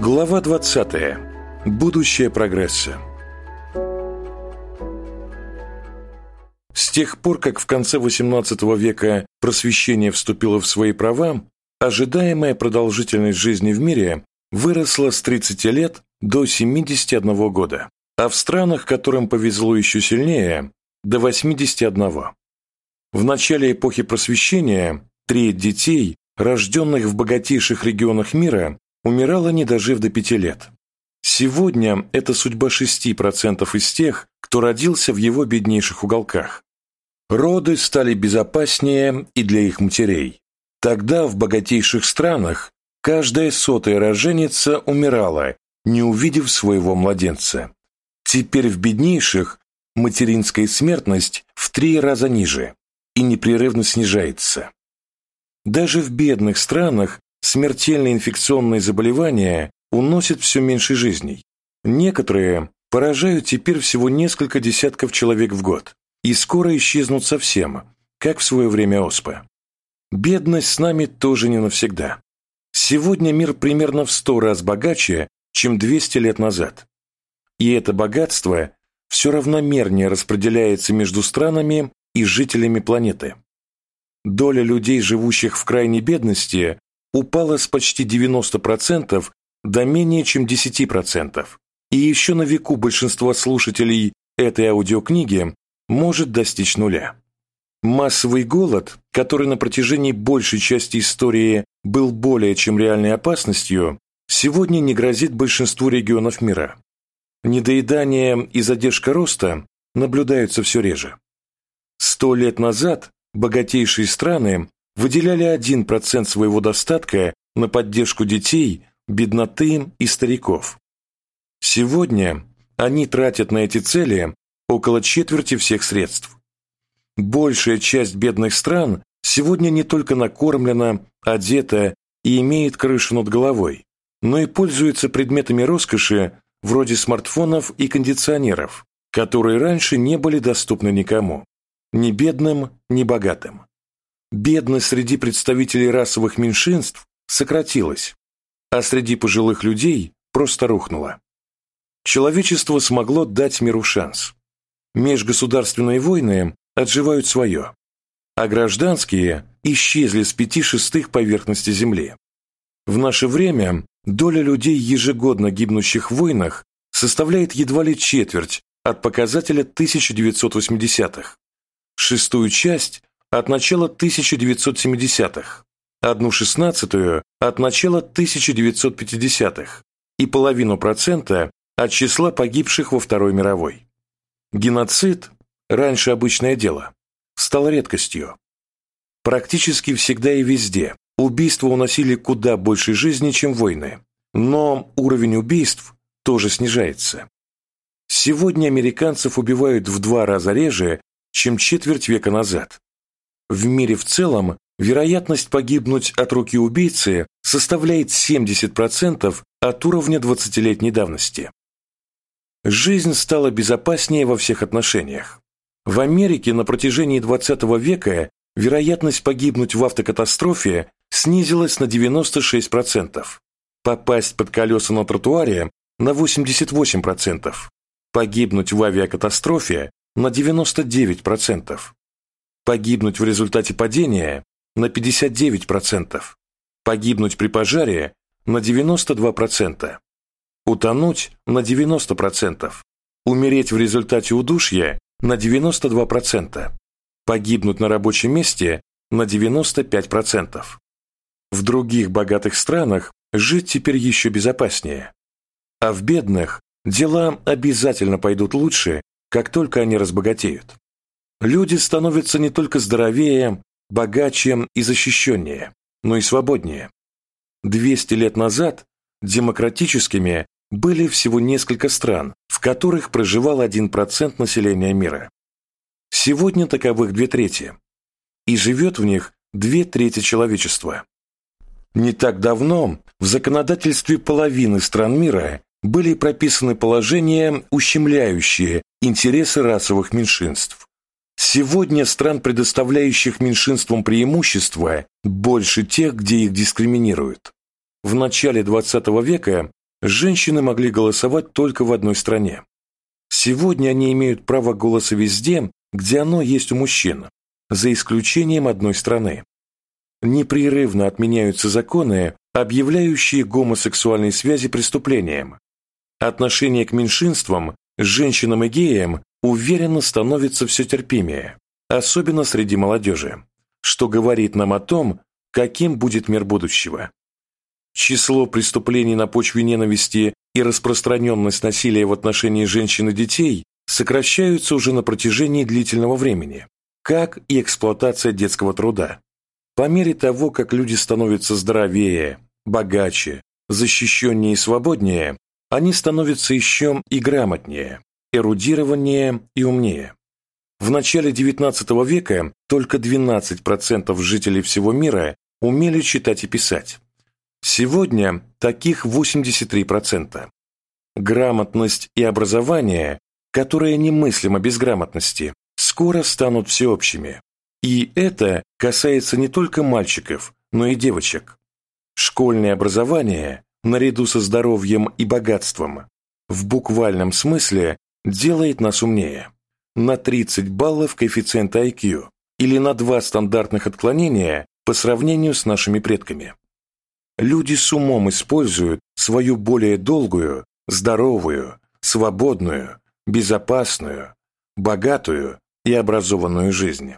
Глава 20. Будущее прогресса. С тех пор, как в конце XVIII века просвещение вступило в свои права, ожидаемая продолжительность жизни в мире выросла с 30 лет до 71 года, а в странах, которым повезло еще сильнее, до 81. В начале эпохи просвещения треть детей, рожденных в богатейших регионах мира, умирала, не дожив до пяти лет. Сегодня это судьба 6% из тех, кто родился в его беднейших уголках. Роды стали безопаснее и для их матерей. Тогда в богатейших странах каждая сотая роженица умирала, не увидев своего младенца. Теперь в беднейших материнская смертность в три раза ниже и непрерывно снижается. Даже в бедных странах смертельные инфекционные заболевания уносят все меньше жизней. Некоторые поражают теперь всего несколько десятков человек в год и скоро исчезнут совсем, как в свое время оспа. Бедность с нами тоже не навсегда. Сегодня мир примерно в сто раз богаче, чем 200 лет назад. И это богатство все равномернее распределяется между странами и жителями планеты. Доля людей, живущих в крайней бедности, упала с почти 90% до менее чем 10%. И еще на веку большинство слушателей этой аудиокниги может достичь нуля. Массовый голод, который на протяжении большей части истории был более чем реальной опасностью, сегодня не грозит большинству регионов мира. Недоедание и задержка роста наблюдаются все реже. Сто лет назад богатейшие страны выделяли 1% своего достатка на поддержку детей, бедноты и стариков. Сегодня они тратят на эти цели около четверти всех средств. Большая часть бедных стран сегодня не только накормлена, одета и имеет крышу над головой, но и пользуется предметами роскоши вроде смартфонов и кондиционеров, которые раньше не были доступны никому, ни бедным, ни богатым бедность среди представителей расовых меньшинств сократилась, а среди пожилых людей просто рухнула. Человечество смогло дать миру шанс. Межгосударственные войны отживают свое, а гражданские исчезли с пяти шестых поверхности Земли. В наше время доля людей, ежегодно гибнущих в войнах, составляет едва ли четверть от показателя 1980-х. Шестую часть от начала 1970-х, одну шестнадцатую от начала 1950-х и половину процента от числа погибших во Второй мировой. Геноцид, раньше обычное дело, стал редкостью. Практически всегда и везде убийства уносили куда больше жизни, чем войны, но уровень убийств тоже снижается. Сегодня американцев убивают в два раза реже, чем четверть века назад, в мире в целом вероятность погибнуть от руки убийцы составляет 70% от уровня 20-летней давности. Жизнь стала безопаснее во всех отношениях. В Америке на протяжении 20 века вероятность погибнуть в автокатастрофе снизилась на 96%, попасть под колеса на тротуаре на 88%, погибнуть в авиакатастрофе на 99%, погибнуть в результате падения на 59%, погибнуть при пожаре на 92%, утонуть на 90%, умереть в результате удушья на 92%, погибнуть на рабочем месте на 95%. В других богатых странах жить теперь еще безопаснее. А в бедных дела обязательно пойдут лучше, как только они разбогатеют. Люди становятся не только здоровее, богаче и защищеннее, но и свободнее. 200 лет назад демократическими были всего несколько стран, в которых проживал 1% населения мира. Сегодня таковых две трети, и живет в них две трети человечества. Не так давно в законодательстве половины стран мира были прописаны положения, ущемляющие интересы расовых меньшинств. Сегодня стран, предоставляющих меньшинствам преимущества, больше тех, где их дискриминируют. В начале XX века женщины могли голосовать только в одной стране. Сегодня они имеют право голоса везде, где оно есть у мужчин, за исключением одной страны. Непрерывно отменяются законы, объявляющие гомосексуальные связи преступлением. Отношение к меньшинствам, женщинам и геям уверенно становится все терпимее, особенно среди молодежи, что говорит нам о том, каким будет мир будущего. Число преступлений на почве ненависти и распространенность насилия в отношении женщин и детей сокращаются уже на протяжении длительного времени, как и эксплуатация детского труда. По мере того, как люди становятся здоровее, богаче, защищеннее и свободнее, они становятся еще и грамотнее, эрудированнее и умнее. В начале XIX века только 12% жителей всего мира умели читать и писать. Сегодня таких 83%. Грамотность и образование, которые немыслимо без грамотности, скоро станут всеобщими. И это касается не только мальчиков, но и девочек. Школьное образование, наряду со здоровьем и богатством, в буквальном смысле делает нас умнее. На 30 баллов коэффициента IQ или на два стандартных отклонения по сравнению с нашими предками. Люди с умом используют свою более долгую, здоровую, свободную, безопасную, богатую и образованную жизнь.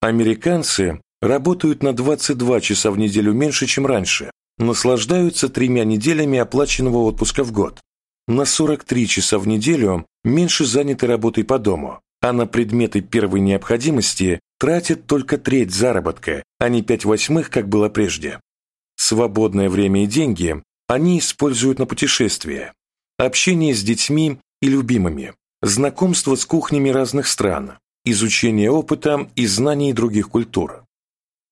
Американцы работают на 22 часа в неделю меньше, чем раньше, наслаждаются тремя неделями оплаченного отпуска в год, на 43 часа в неделю меньше заняты работой по дому, а на предметы первой необходимости тратят только треть заработка, а не пять восьмых, как было прежде. Свободное время и деньги они используют на путешествия, общение с детьми и любимыми, знакомство с кухнями разных стран, изучение опыта и знаний других культур.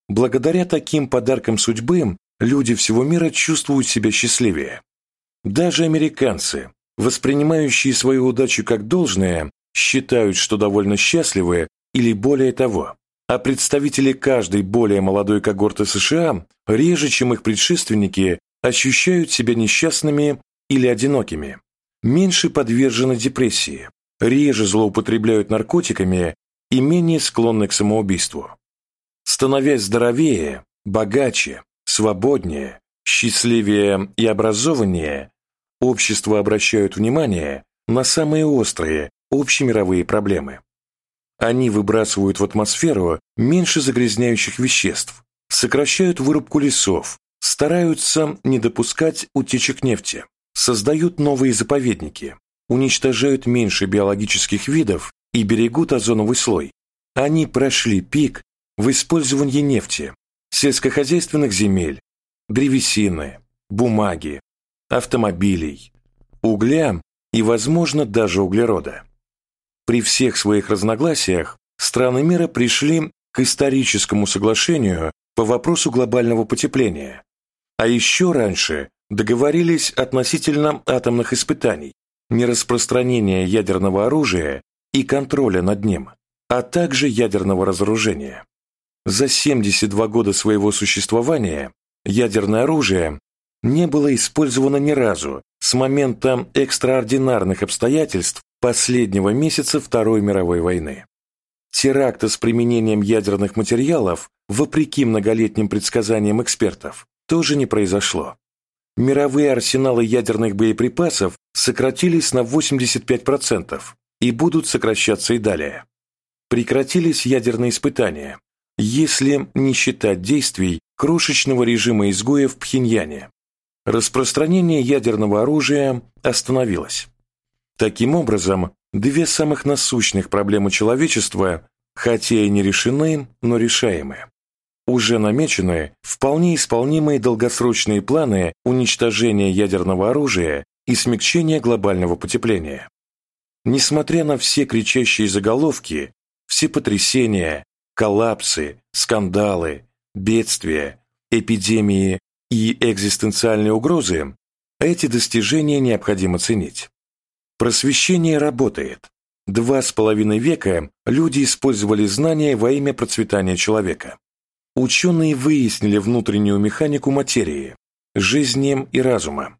Благодаря таким подаркам судьбы люди всего мира чувствуют себя счастливее. Даже американцы, воспринимающие свою удачу как должное, считают, что довольно счастливы или более того. А представители каждой более молодой когорты США реже, чем их предшественники, ощущают себя несчастными или одинокими, меньше подвержены депрессии, реже злоупотребляют наркотиками и менее склонны к самоубийству. Становясь здоровее, богаче, свободнее, счастливее и образованнее, общество обращают внимание на самые острые общемировые проблемы. Они выбрасывают в атмосферу меньше загрязняющих веществ, сокращают вырубку лесов, стараются не допускать утечек нефти, создают новые заповедники, уничтожают меньше биологических видов и берегут озоновый слой. Они прошли пик в использовании нефти, сельскохозяйственных земель, древесины, бумаги, автомобилей, угля и, возможно, даже углерода. При всех своих разногласиях страны мира пришли к историческому соглашению по вопросу глобального потепления, а еще раньше договорились относительно атомных испытаний, нераспространения ядерного оружия и контроля над ним, а также ядерного разоружения. За 72 года своего существования ядерное оружие не было использовано ни разу с момента экстраординарных обстоятельств последнего месяца Второй мировой войны. Теракта с применением ядерных материалов, вопреки многолетним предсказаниям экспертов, тоже не произошло. Мировые арсеналы ядерных боеприпасов сократились на 85% и будут сокращаться и далее. Прекратились ядерные испытания, если не считать действий крошечного режима изгоев в Пхеньяне. Распространение ядерного оружия остановилось. Таким образом, две самых насущных проблемы человечества, хотя и не решены, но решаемы. Уже намечены вполне исполнимые долгосрочные планы уничтожения ядерного оружия и смягчения глобального потепления. Несмотря на все кричащие заголовки, все потрясения, коллапсы, скандалы, бедствия, эпидемии и экзистенциальные угрозы, эти достижения необходимо ценить. Просвещение работает. Два с половиной века люди использовали знания во имя процветания человека. Ученые выяснили внутреннюю механику материи, жизни и разума.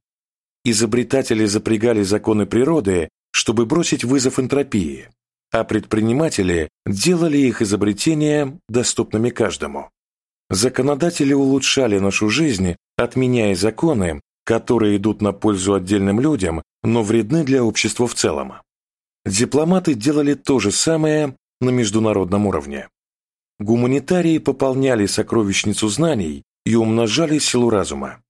изобретатели запрягали законы природы, чтобы бросить вызов энтропии, а предприниматели делали их изобретения доступными каждому. Законодатели улучшали нашу жизнь, отменяя законы, которые идут на пользу отдельным людям, но вредны для общества в целом. Дипломаты делали то же самое на международном уровне. Гуманитарии пополняли сокровищницу знаний и умножали силу разума.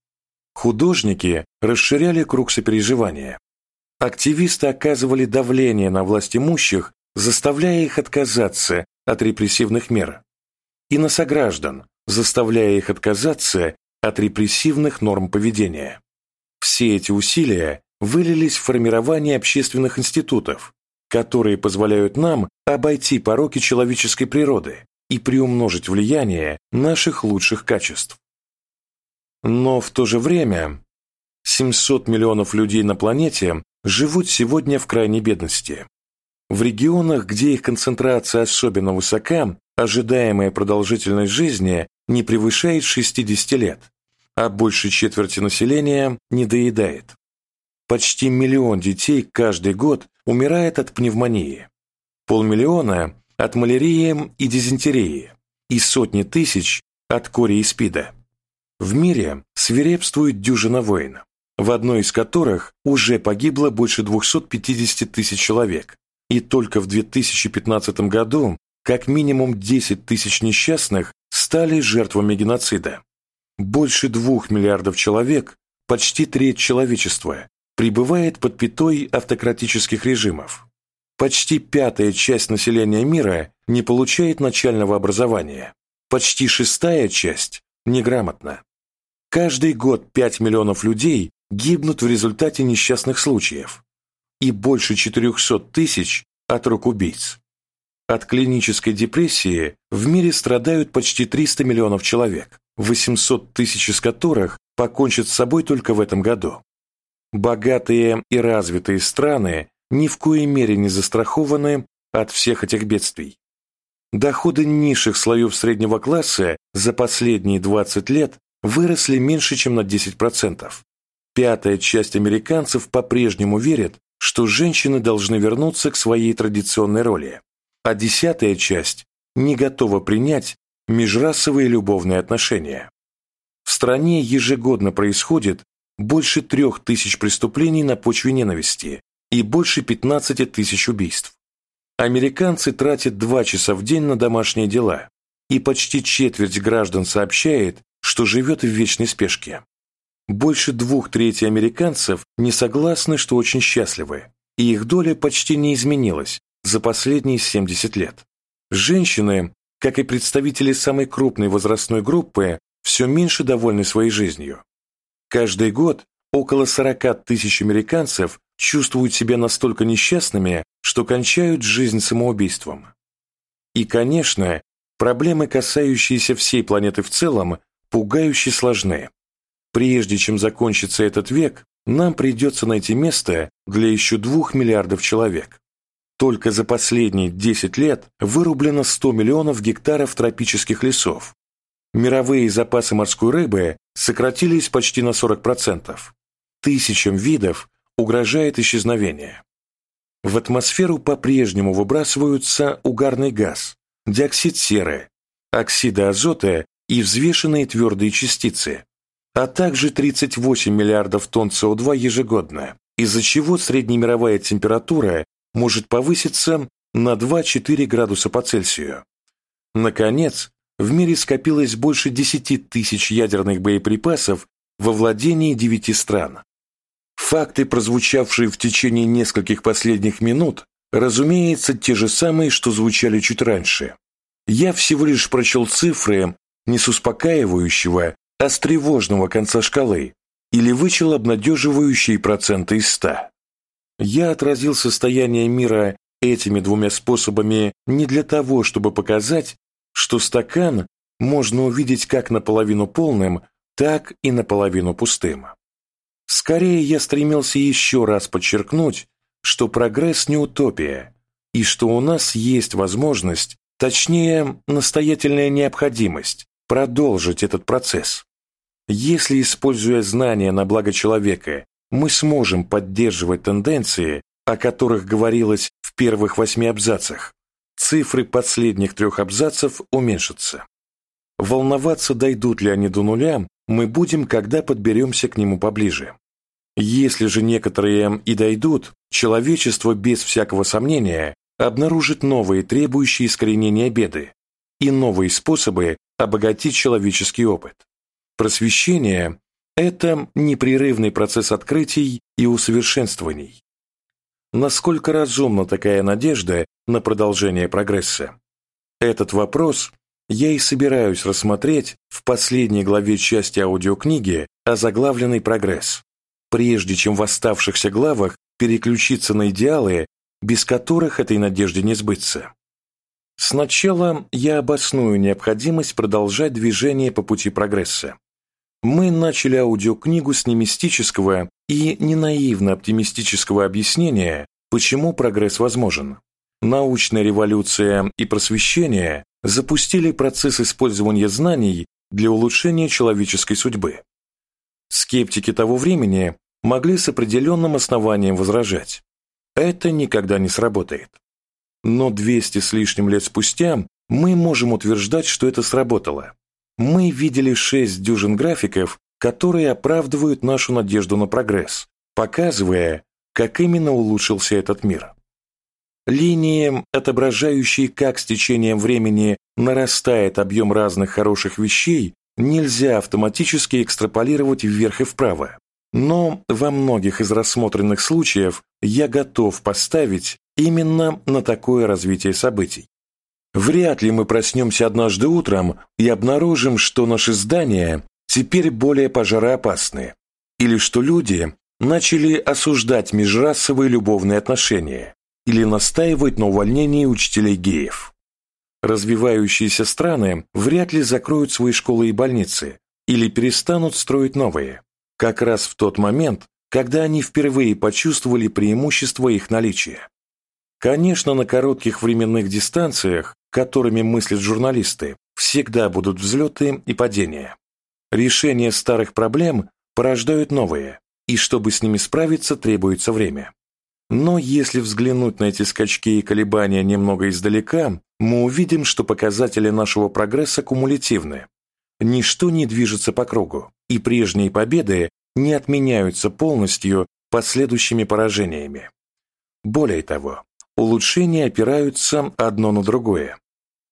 Художники расширяли круг сопереживания. Активисты оказывали давление на власть имущих, заставляя их отказаться от репрессивных мер. И на сограждан, заставляя их отказаться от репрессивных норм поведения. Все эти усилия вылились в формирование общественных институтов, которые позволяют нам обойти пороки человеческой природы и приумножить влияние наших лучших качеств. Но в то же время 700 миллионов людей на планете живут сегодня в крайней бедности. В регионах, где их концентрация особенно высока, ожидаемая продолжительность жизни не превышает 60 лет, а больше четверти населения не доедает. Почти миллион детей каждый год умирает от пневмонии, полмиллиона – от малярии и дизентерии и сотни тысяч от кори и спида. В мире свирепствует дюжина войн, в одной из которых уже погибло больше 250 тысяч человек, и только в 2015 году как минимум 10 тысяч несчастных стали жертвами геноцида. Больше двух миллиардов человек, почти треть человечества, пребывает под пятой автократических режимов. Почти пятая часть населения мира не получает начального образования. Почти шестая часть неграмотна. Каждый год 5 миллионов людей гибнут в результате несчастных случаев и больше 400 тысяч от рук убийц. От клинической депрессии в мире страдают почти 300 миллионов человек, 800 тысяч из которых покончат с собой только в этом году. Богатые и развитые страны ни в коей мере не застрахованы от всех этих бедствий. Доходы низших слоев среднего класса за последние 20 лет выросли меньше, чем на 10%. Пятая часть американцев по-прежнему верит, что женщины должны вернуться к своей традиционной роли, а десятая часть не готова принять межрасовые любовные отношения. В стране ежегодно происходит больше трех тысяч преступлений на почве ненависти и больше 15 тысяч убийств. Американцы тратят два часа в день на домашние дела, и почти четверть граждан сообщает, что живет в вечной спешке. Больше двух трети американцев не согласны, что очень счастливы, и их доля почти не изменилась за последние 70 лет. Женщины, как и представители самой крупной возрастной группы, все меньше довольны своей жизнью. Каждый год около 40 тысяч американцев чувствуют себя настолько несчастными, что кончают жизнь самоубийством. И, конечно, проблемы, касающиеся всей планеты в целом, пугающе сложны. Прежде чем закончится этот век, нам придется найти место для еще двух миллиардов человек. Только за последние 10 лет вырублено 100 миллионов гектаров тропических лесов. Мировые запасы морской рыбы сократились почти на 40%. Тысячам видов угрожает исчезновение. В атмосферу по-прежнему выбрасываются угарный газ, диоксид серы, оксиды азота и взвешенные твердые частицы, а также 38 миллиардов тонн СО2 ежегодно, из-за чего среднемировая температура может повыситься на 2-4 градуса по Цельсию. Наконец, в мире скопилось больше 10 тысяч ядерных боеприпасов во владении 9 стран. Факты, прозвучавшие в течение нескольких последних минут, разумеется, те же самые, что звучали чуть раньше. Я всего лишь прочел цифры не с успокаивающего, а с тревожного конца шкалы или вычел обнадеживающие проценты из ста. Я отразил состояние мира этими двумя способами не для того, чтобы показать, что стакан можно увидеть как наполовину полным, так и наполовину пустым. Скорее, я стремился еще раз подчеркнуть, что прогресс не утопия, и что у нас есть возможность, точнее, настоятельная необходимость, продолжить этот процесс. Если, используя знания на благо человека, мы сможем поддерживать тенденции, о которых говорилось в первых восьми абзацах, цифры последних трех абзацев уменьшатся. Волноваться, дойдут ли они до нуля, мы будем, когда подберемся к нему поближе. Если же некоторые и дойдут, человечество без всякого сомнения обнаружит новые требующие искоренения беды и новые способы обогатить человеческий опыт. Просвещение – это непрерывный процесс открытий и усовершенствований. Насколько разумна такая надежда на продолжение прогресса? Этот вопрос я и собираюсь рассмотреть в последней главе части аудиокниги озаглавленный «Прогресс», прежде чем в оставшихся главах переключиться на идеалы, без которых этой надежде не сбыться. Сначала я обосную необходимость продолжать движение по пути прогресса. Мы начали аудиокнигу с немистического и ненаивно оптимистического объяснения, почему прогресс возможен. Научная революция и просвещение запустили процесс использования знаний для улучшения человеческой судьбы. Скептики того времени могли с определенным основанием возражать. Это никогда не сработает. Но 200 с лишним лет спустя мы можем утверждать, что это сработало. Мы видели шесть дюжин графиков, которые оправдывают нашу надежду на прогресс, показывая, как именно улучшился этот мир. Линии, отображающие, как с течением времени нарастает объем разных хороших вещей, нельзя автоматически экстраполировать вверх и вправо. Но во многих из рассмотренных случаев я готов поставить именно на такое развитие событий. Вряд ли мы проснемся однажды утром и обнаружим, что наши здания теперь более пожароопасны, или что люди начали осуждать межрасовые любовные отношения, или настаивать на увольнении учителей геев. Развивающиеся страны вряд ли закроют свои школы и больницы или перестанут строить новые, как раз в тот момент, когда они впервые почувствовали преимущество их наличия. Конечно, на коротких временных дистанциях, которыми мыслят журналисты, всегда будут взлеты и падения. Решение старых проблем порождают новые, и чтобы с ними справиться, требуется время. Но если взглянуть на эти скачки и колебания немного издалека, мы увидим, что показатели нашего прогресса кумулятивны. Ничто не движется по кругу, и прежние победы не отменяются полностью последующими поражениями. Более того, улучшения опираются одно на другое.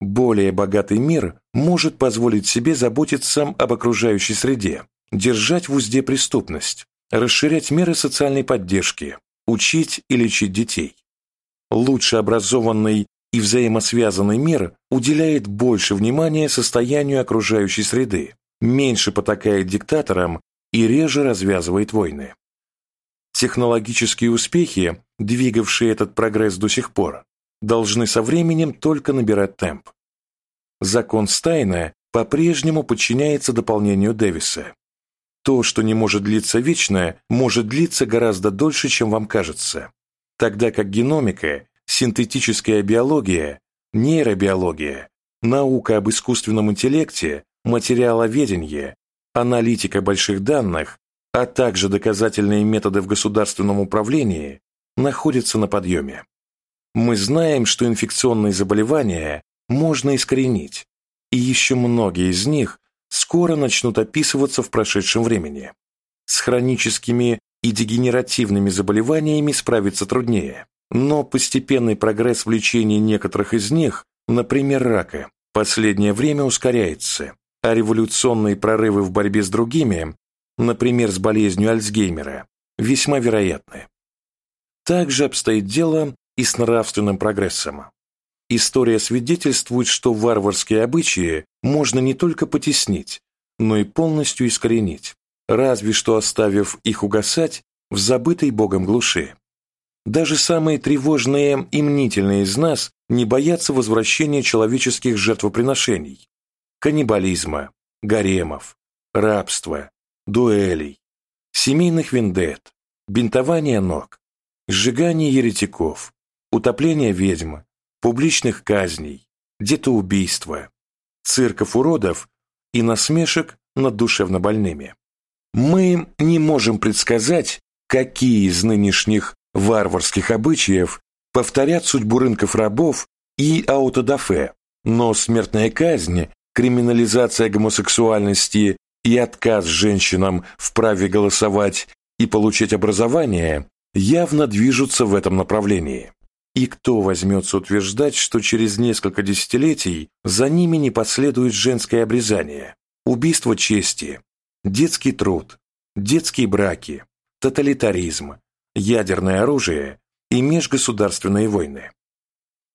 Более богатый мир может позволить себе заботиться об окружающей среде, держать в узде преступность, расширять меры социальной поддержки, учить и лечить детей. Лучше образованный и взаимосвязанный мир уделяет больше внимания состоянию окружающей среды, меньше потакает диктаторам и реже развязывает войны. Технологические успехи, двигавшие этот прогресс до сих пор, должны со временем только набирать темп. Закон Стайна по-прежнему подчиняется дополнению Дэвиса. То, что не может длиться вечно, может длиться гораздо дольше, чем вам кажется. Тогда как геномика, синтетическая биология, нейробиология, наука об искусственном интеллекте, материаловедение, аналитика больших данных, а также доказательные методы в государственном управлении находятся на подъеме. Мы знаем, что инфекционные заболевания можно искоренить, и еще многие из них скоро начнут описываться в прошедшем времени. С хроническими и дегенеративными заболеваниями справиться труднее, но постепенный прогресс в лечении некоторых из них, например, рака, последнее время ускоряется, а революционные прорывы в борьбе с другими, например, с болезнью Альцгеймера, весьма вероятны. Также обстоит дело и с нравственным прогрессом. История свидетельствует, что варварские обычаи можно не только потеснить, но и полностью искоренить, разве что оставив их угасать в забытой Богом глуши. Даже самые тревожные и мнительные из нас не боятся возвращения человеческих жертвоприношений, каннибализма, гаремов, рабства, дуэлей, семейных вендет, бинтования ног, сжигания еретиков, утопления ведьм, публичных казней, детоубийства, цирков уродов и насмешек над душевнобольными. Мы не можем предсказать, какие из нынешних варварских обычаев повторят судьбу рынков рабов и аутодафе, но смертная казнь, криминализация гомосексуальности и отказ женщинам в праве голосовать и получить образование явно движутся в этом направлении. И кто возьмется утверждать, что через несколько десятилетий за ними не последует женское обрезание, убийство чести, детский труд, детские браки, тоталитаризм, ядерное оружие и межгосударственные войны.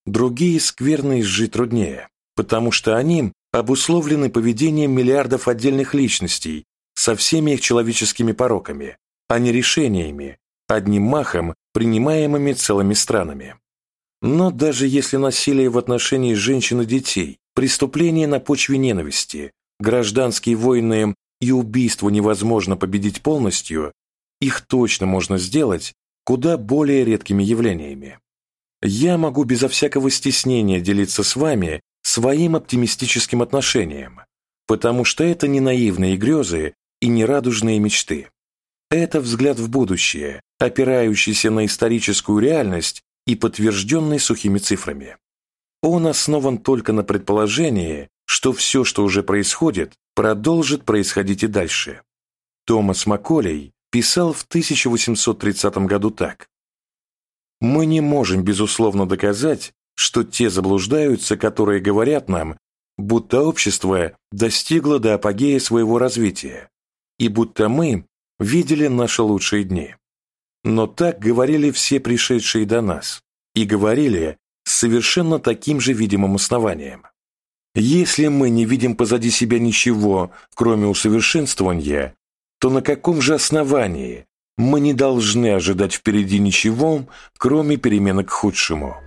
Другие скверны изжить труднее, потому что они обусловлены поведением миллиардов отдельных личностей со всеми их человеческими пороками, а не решениями, одним махом принимаемыми целыми странами. Но даже если насилие в отношении женщин и детей, преступления на почве ненависти, гражданские войны и убийства невозможно победить полностью, их точно можно сделать куда более редкими явлениями. Я могу безо всякого стеснения делиться с вами своим оптимистическим отношением, потому что это не наивные грезы и не радужные мечты. Это взгляд в будущее, опирающийся на историческую реальность и подтвержденный сухими цифрами. Он основан только на предположении, что все, что уже происходит, продолжит происходить и дальше. Томас Макколей писал в 1830 году так. «Мы не можем, безусловно, доказать, что те заблуждаются, которые говорят нам, будто общество достигло до апогея своего развития, и будто мы видели наши лучшие дни. Но так говорили все пришедшие до нас, и говорили с совершенно таким же видимым основанием. Если мы не видим позади себя ничего, кроме усовершенствования, то на каком же основании мы не должны ожидать впереди ничего, кроме перемены к худшему?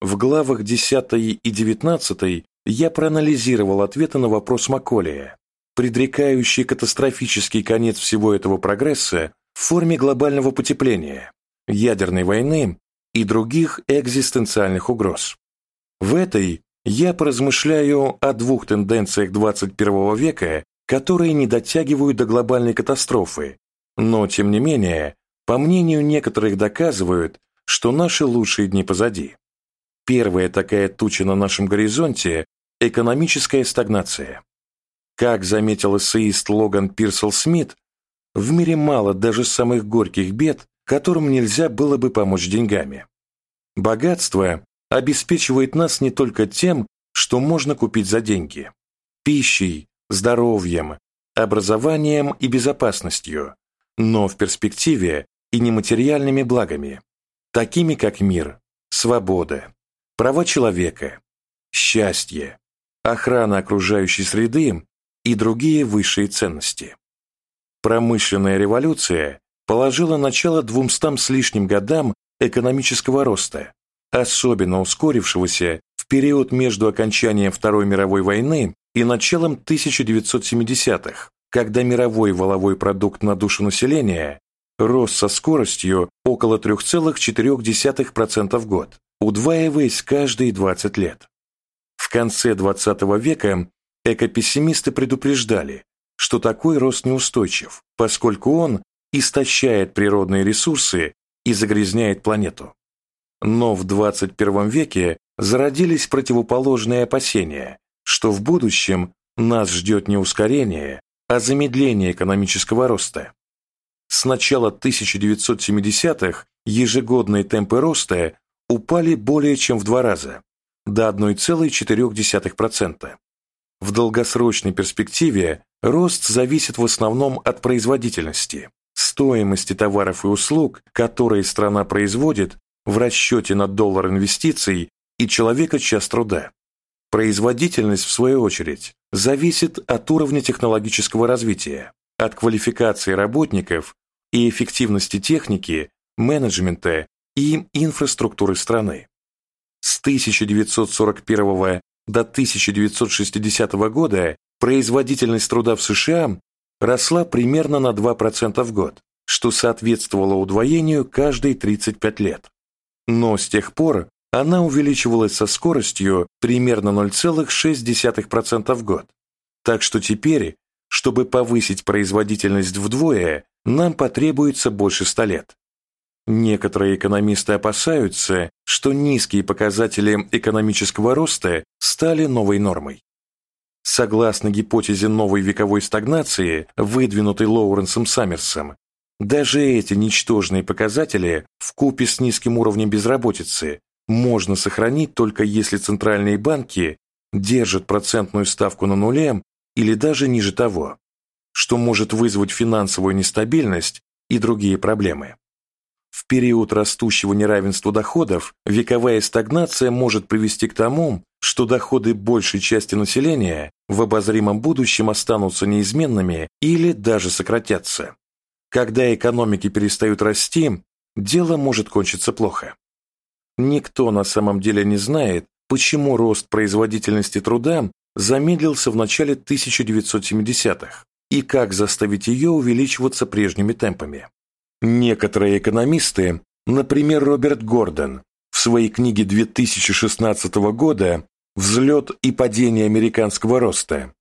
В главах 10 и 19 я проанализировал ответы на вопрос Макколия, предрекающий катастрофический конец всего этого прогресса в форме глобального потепления, ядерной войны и других экзистенциальных угроз. В этой я поразмышляю о двух тенденциях 21 века, которые не дотягивают до глобальной катастрофы, но, тем не менее, по мнению некоторых доказывают, что наши лучшие дни позади. Первая такая туча на нашем горизонте – экономическая стагнация. Как заметил эссеист Логан Пирсел Смит, в мире мало даже самых горьких бед, которым нельзя было бы помочь деньгами. Богатство обеспечивает нас не только тем, что можно купить за деньги – пищей, здоровьем, образованием и безопасностью, но в перспективе и нематериальными благами, такими как мир, свобода, права человека, счастье, охрана окружающей среды и другие высшие ценности. Промышленная революция положила начало двумстам с лишним годам экономического роста, особенно ускорившегося в период между окончанием Второй мировой войны и началом 1970-х, когда мировой валовой продукт на душу населения рос со скоростью около 3,4% в год, удваиваясь каждые 20 лет. В конце 20 века экопессимисты предупреждали, что такой рост неустойчив, поскольку он истощает природные ресурсы и загрязняет планету. Но в 21 веке зародились противоположные опасения, что в будущем нас ждет не ускорение, а замедление экономического роста. С начала 1970-х ежегодные темпы роста упали более чем в два раза, до 1,4%. В долгосрочной перспективе рост зависит в основном от производительности, стоимости товаров и услуг, которые страна производит в расчете на доллар инвестиций и человека час труда. Производительность, в свою очередь, зависит от уровня технологического развития, от квалификации работников и эффективности техники, менеджмента и инфраструктуры страны. С 1941 до 1960 года производительность труда в США росла примерно на 2% в год, что соответствовало удвоению каждые 35 лет. Но с тех пор она увеличивалась со скоростью примерно 0,6% в год. Так что теперь, чтобы повысить производительность вдвое, нам потребуется больше ста лет. Некоторые экономисты опасаются, что низкие показатели экономического роста стали новой нормой. Согласно гипотезе новой вековой стагнации, выдвинутой Лоуренсом Саммерсом, даже эти ничтожные показатели в купе с низким уровнем безработицы можно сохранить только если центральные банки держат процентную ставку на нуле или даже ниже того, что может вызвать финансовую нестабильность и другие проблемы. В период растущего неравенства доходов вековая стагнация может привести к тому, что доходы большей части населения в обозримом будущем останутся неизменными или даже сократятся. Когда экономики перестают расти, дело может кончиться плохо. Никто на самом деле не знает, почему рост производительности труда замедлился в начале 1970-х и как заставить ее увеличиваться прежними темпами. Некоторые экономисты, например, Роберт Гордон, в своей книге 2016 года «Взлет и падение американского роста»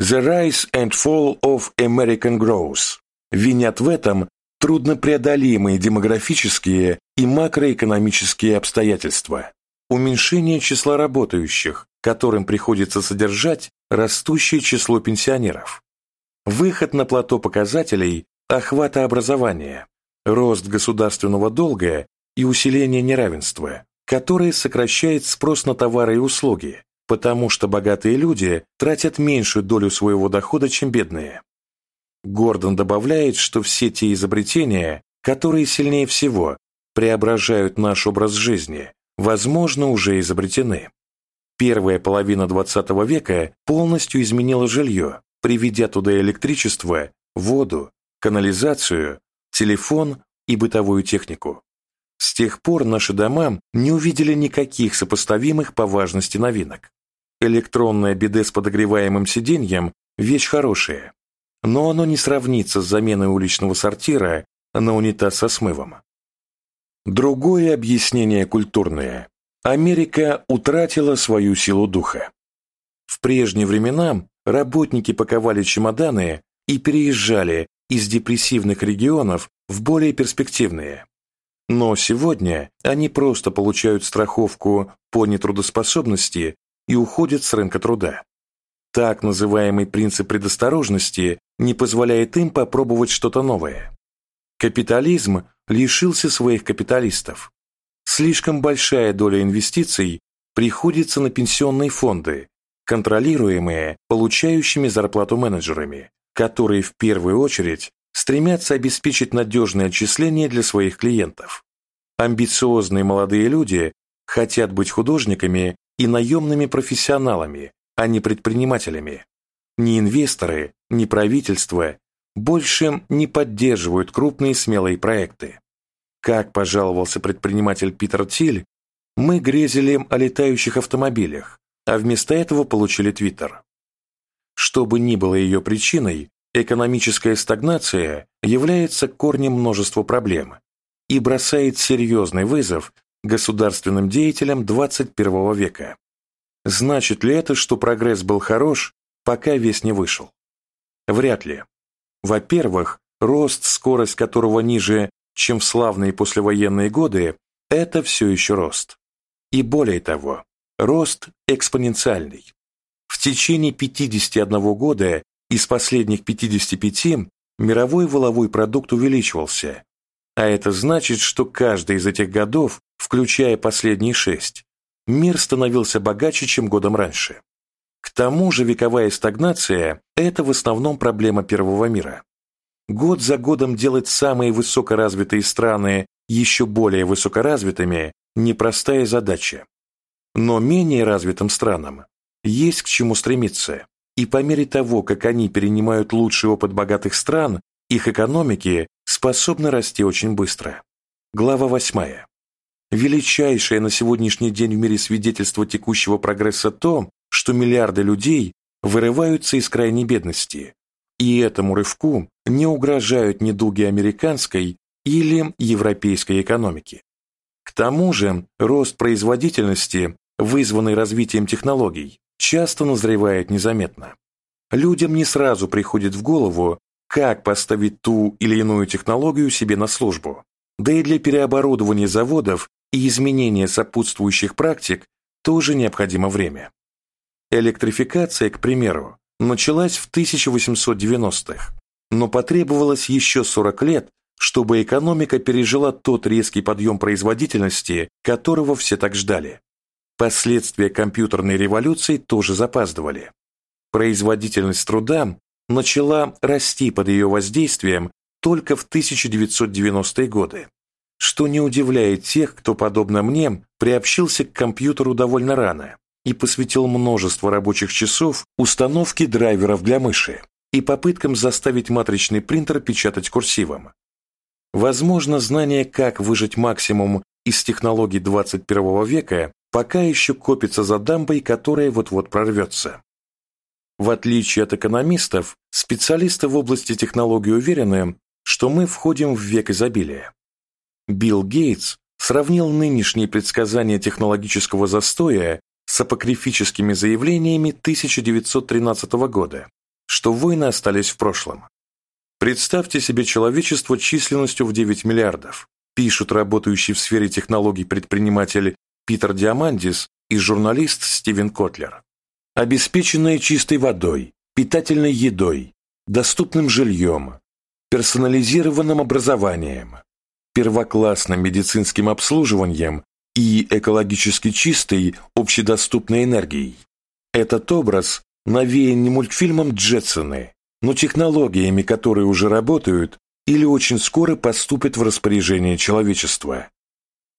«The Rise and Fall of American Growth» винят в этом труднопреодолимые демографические и макроэкономические обстоятельства, уменьшение числа работающих, которым приходится содержать растущее число пенсионеров, выход на плато показателей охвата образования, рост государственного долга и усиление неравенства, которое сокращает спрос на товары и услуги, потому что богатые люди тратят меньшую долю своего дохода, чем бедные. Гордон добавляет, что все те изобретения, которые сильнее всего преображают наш образ жизни, возможно, уже изобретены. Первая половина XX века полностью изменила жилье, приведя туда электричество, воду, канализацию, телефон и бытовую технику. С тех пор наши дома не увидели никаких сопоставимых по важности новинок. Электронное биде с подогреваемым сиденьем – вещь хорошая, но оно не сравнится с заменой уличного сортира на унитаз со смывом. Другое объяснение культурное. Америка утратила свою силу духа. В прежние времена работники паковали чемоданы и переезжали из депрессивных регионов в более перспективные. Но сегодня они просто получают страховку по нетрудоспособности и уходят с рынка труда. Так называемый принцип предосторожности не позволяет им попробовать что-то новое. Капитализм лишился своих капиталистов. Слишком большая доля инвестиций приходится на пенсионные фонды, контролируемые получающими зарплату менеджерами, которые в первую очередь стремятся обеспечить надежное отчисление для своих клиентов. Амбициозные молодые люди хотят быть художниками и наемными профессионалами, а не предпринимателями. Ни инвесторы, ни правительство больше не поддерживают крупные смелые проекты. Как пожаловался предприниматель Питер Тиль, мы грезили о летающих автомобилях, а вместо этого получили Твиттер. Что бы ни было ее причиной, экономическая стагнация является корнем множества проблем и бросает серьезный вызов государственным деятелям 21 века. Значит ли это, что прогресс был хорош, пока весь не вышел? Вряд ли. Во-первых, рост, скорость которого ниже, чем в славные послевоенные годы, это все еще рост. И более того, рост экспоненциальный. В течение 51 года из последних 55 мировой воловой продукт увеличивался, а это значит, что каждый из этих годов, включая последние шесть, мир становился богаче, чем годом раньше. К тому же вековая стагнация – это в основном проблема первого мира. Год за годом делать самые высокоразвитые страны еще более высокоразвитыми – непростая задача. Но менее развитым странам есть к чему стремиться, и по мере того, как они перенимают лучший опыт богатых стран, их экономики способны расти очень быстро. Глава 8. Величайшее на сегодняшний день в мире свидетельство текущего прогресса то, что миллиарды людей вырываются из крайней бедности, и этому рывку не угрожают недуги американской или европейской экономики. К тому же рост производительности, вызванный развитием технологий, часто назревает незаметно. людям не сразу приходит в голову, как поставить ту или иную технологию себе на службу. Да и для переоборудования заводов и изменения сопутствующих практик тоже необходимо время. Электрификация, к примеру, началась в 1890-х, но потребовалось еще 40 лет, чтобы экономика пережила тот резкий подъем производительности, которого все так ждали. Последствия компьютерной революции тоже запаздывали. Производительность труда начала расти под ее воздействием только в 1990-е годы, что не удивляет тех, кто, подобно мне, приобщился к компьютеру довольно рано и посвятил множество рабочих часов установке драйверов для мыши и попыткам заставить матричный принтер печатать курсивом. Возможно, знание, как выжать максимум из технологий 21 века, пока еще копится за дамбой, которая вот-вот прорвется. В отличие от экономистов, специалисты в области технологий уверены, что мы входим в век изобилия. Билл Гейтс сравнил нынешние предсказания технологического застоя с апокрифическими заявлениями 1913 года, что войны остались в прошлом. Представьте себе человечество численностью в 9 миллиардов, пишут работающий в сфере технологий предприниматель Питер Диамандис и журналист Стивен Котлер обеспеченная чистой водой, питательной едой, доступным жильем, персонализированным образованием, первоклассным медицинским обслуживанием и экологически чистой общедоступной энергией. Этот образ навеян не мультфильмом «Джетсоны», но технологиями, которые уже работают или очень скоро поступят в распоряжение человечества.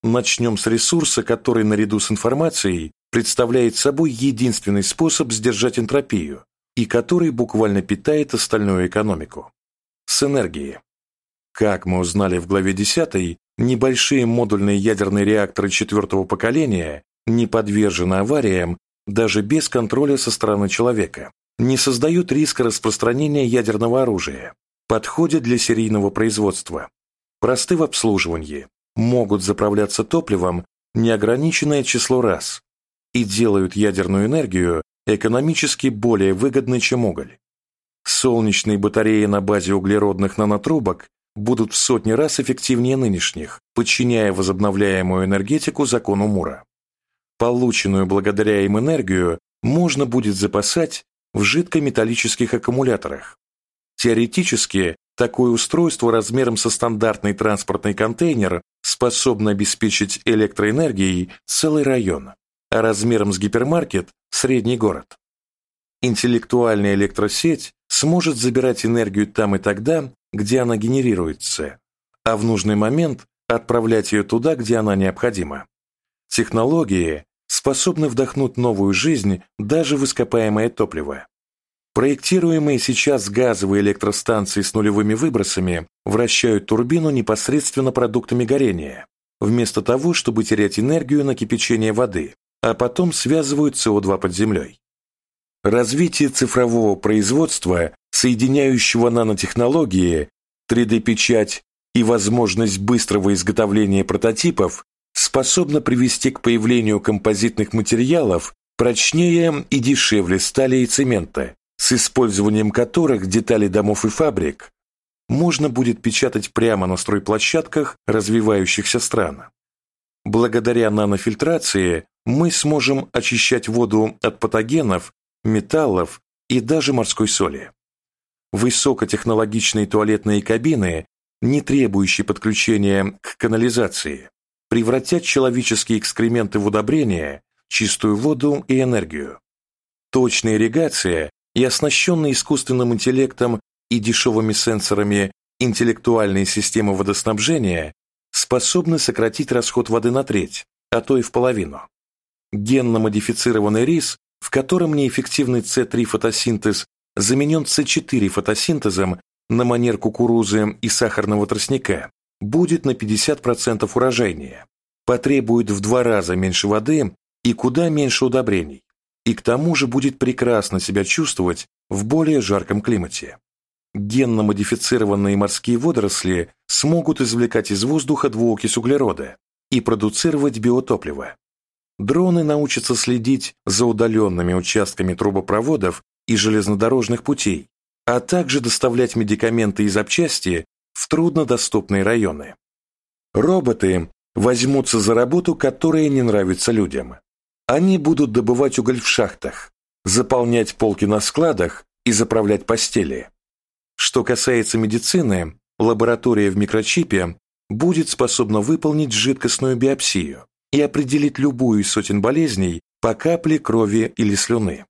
Начнем с ресурса, который наряду с информацией представляет собой единственный способ сдержать энтропию и который буквально питает остальную экономику. С энергией. Как мы узнали в главе 10, небольшие модульные ядерные реакторы четвертого поколения не подвержены авариям даже без контроля со стороны человека, не создают риска распространения ядерного оружия, подходят для серийного производства, просты в обслуживании, могут заправляться топливом неограниченное число раз, и делают ядерную энергию экономически более выгодной, чем уголь. Солнечные батареи на базе углеродных нанотрубок будут в сотни раз эффективнее нынешних, подчиняя возобновляемую энергетику закону Мура. Полученную благодаря им энергию можно будет запасать в жидкометаллических аккумуляторах. Теоретически, такое устройство размером со стандартный транспортный контейнер способно обеспечить электроэнергией целый район а размером с гипермаркет – средний город. Интеллектуальная электросеть сможет забирать энергию там и тогда, где она генерируется, а в нужный момент отправлять ее туда, где она необходима. Технологии способны вдохнуть новую жизнь даже в ископаемое топливо. Проектируемые сейчас газовые электростанции с нулевыми выбросами вращают турбину непосредственно продуктами горения, вместо того, чтобы терять энергию на кипячение воды, а потом связывают СО2 под землей. Развитие цифрового производства, соединяющего нанотехнологии, 3D-печать и возможность быстрого изготовления прототипов способно привести к появлению композитных материалов прочнее и дешевле стали и цемента, с использованием которых детали домов и фабрик можно будет печатать прямо на стройплощадках развивающихся стран. Благодаря нанофильтрации мы сможем очищать воду от патогенов, металлов и даже морской соли. Высокотехнологичные туалетные кабины, не требующие подключения к канализации, превратят человеческие экскременты в удобрения, чистую воду и энергию. Точная ирригация и оснащенные искусственным интеллектом и дешевыми сенсорами интеллектуальные системы водоснабжения способны сократить расход воды на треть, а то и в половину. Генно-модифицированный рис, в котором неэффективный С3 фотосинтез заменен С4 фотосинтезом на манер кукурузы и сахарного тростника, будет на 50% урожайнее, потребует в два раза меньше воды и куда меньше удобрений, и к тому же будет прекрасно себя чувствовать в более жарком климате. Генно-модифицированные морские водоросли смогут извлекать из воздуха двуокись углерода и продуцировать биотопливо. Дроны научатся следить за удаленными участками трубопроводов и железнодорожных путей, а также доставлять медикаменты и запчасти в труднодоступные районы. Роботы возьмутся за работу, которая не нравится людям. Они будут добывать уголь в шахтах, заполнять полки на складах и заправлять постели. Что касается медицины, лаборатория в микрочипе будет способна выполнить жидкостную биопсию и определить любую из сотен болезней по капле крови или слюны.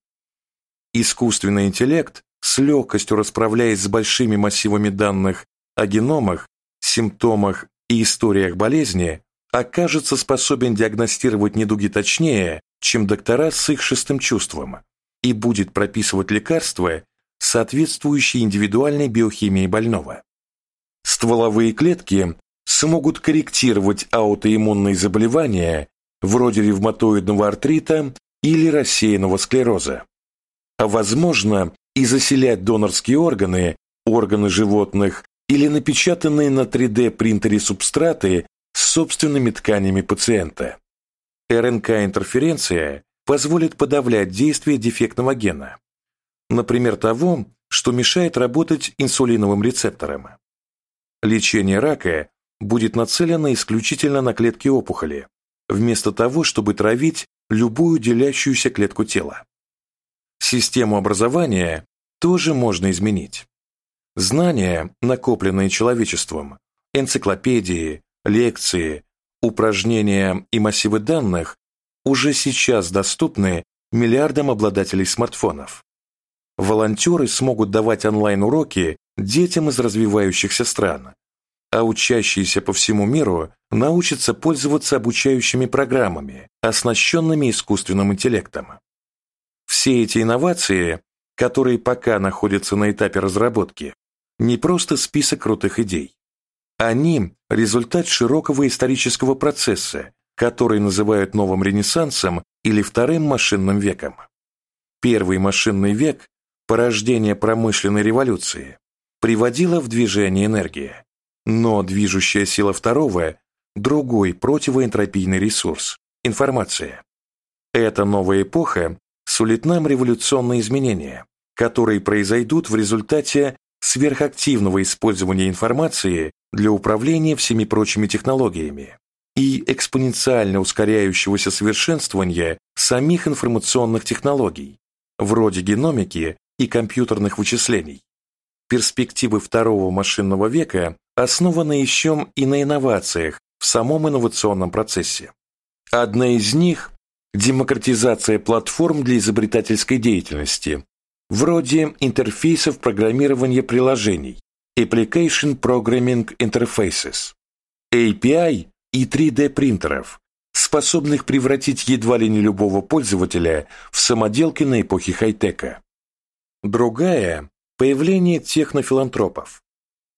Искусственный интеллект, с легкостью расправляясь с большими массивами данных о геномах, симптомах и историях болезни, окажется способен диагностировать недуги точнее, чем доктора с их шестым чувством, и будет прописывать лекарства, соответствующие индивидуальной биохимии больного. Стволовые клетки смогут корректировать аутоиммунные заболевания вроде ревматоидного артрита или рассеянного склероза. А возможно и заселять донорские органы, органы животных или напечатанные на 3D-принтере субстраты с собственными тканями пациента. РНК-интерференция позволит подавлять действие дефектного гена, например, того, что мешает работать инсулиновым рецепторам. Лечение рака будет нацелено исключительно на клетки опухоли, вместо того, чтобы травить любую делящуюся клетку тела. Систему образования тоже можно изменить. Знания, накопленные человечеством, энциклопедии, лекции, упражнения и массивы данных уже сейчас доступны миллиардам обладателей смартфонов. Волонтеры смогут давать онлайн-уроки детям из развивающихся стран, а учащиеся по всему миру научатся пользоваться обучающими программами, оснащенными искусственным интеллектом. Все эти инновации, которые пока находятся на этапе разработки, не просто список крутых идей. Они – результат широкого исторического процесса, который называют новым ренессансом или вторым машинным веком. Первый машинный век – порождение промышленной революции, приводила в движение энергия. Но движущая сила второго – другой противоэнтропийный ресурс – информация. Эта новая эпоха сулит нам революционные изменения, которые произойдут в результате сверхактивного использования информации для управления всеми прочими технологиями и экспоненциально ускоряющегося совершенствования самих информационных технологий, вроде геномики и компьютерных вычислений. Перспективы второго машинного века основаны еще и на инновациях в самом инновационном процессе. Одна из них – демократизация платформ для изобретательской деятельности, вроде интерфейсов программирования приложений, Application Programming Interfaces, API и 3D-принтеров, способных превратить едва ли не любого пользователя в самоделки на эпохе хай-тека. Другая Появление технофилантропов.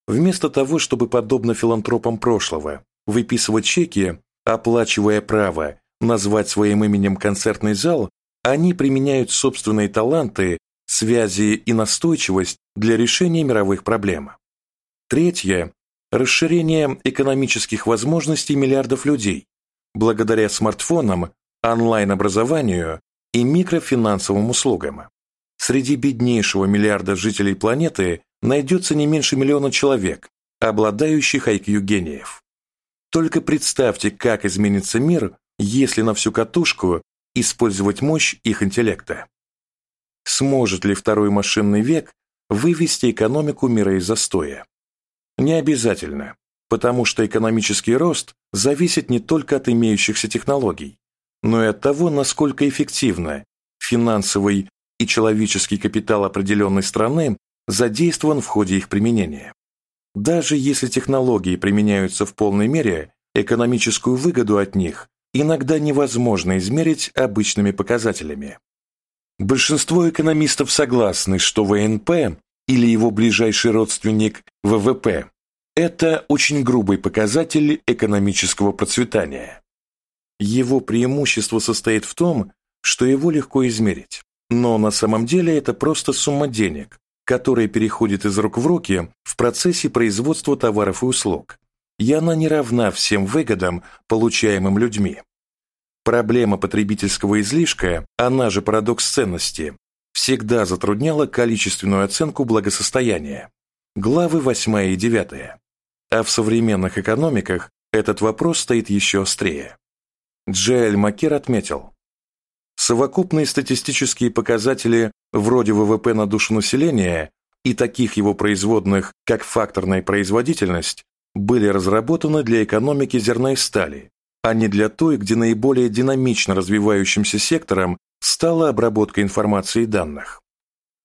Вместо того, чтобы, подобно филантропам прошлого, выписывать чеки, оплачивая право назвать своим именем концертный зал, они применяют собственные таланты, связи и настойчивость для решения мировых проблем. Третье – расширение экономических возможностей миллиардов людей благодаря смартфонам, онлайн-образованию и микрофинансовым услугам. Среди беднейшего миллиарда жителей планеты найдется не меньше миллиона человек, обладающих IQ гениев. Только представьте, как изменится мир, если на всю катушку использовать мощь их интеллекта. Сможет ли второй машинный век вывести экономику мира из застоя? Не обязательно, потому что экономический рост зависит не только от имеющихся технологий, но и от того, насколько эффективно финансовый и человеческий капитал определенной страны задействован в ходе их применения. Даже если технологии применяются в полной мере, экономическую выгоду от них иногда невозможно измерить обычными показателями. Большинство экономистов согласны, что ВНП или его ближайший родственник ВВП – это очень грубый показатель экономического процветания. Его преимущество состоит в том, что его легко измерить. Но на самом деле это просто сумма денег, которая переходит из рук в руки в процессе производства товаров и услуг, и она не равна всем выгодам, получаемым людьми. Проблема потребительского излишка, она же парадокс ценности, всегда затрудняло количественную оценку благосостояния. Главы 8 и 9. А в современных экономиках этот вопрос стоит еще острее. Джеэль Макер отметил, совокупные статистические показатели вроде ВВП на душу населения и таких его производных, как факторная производительность, были разработаны для экономики зерна и стали, а не для той, где наиболее динамично развивающимся сектором стала обработка информации и данных.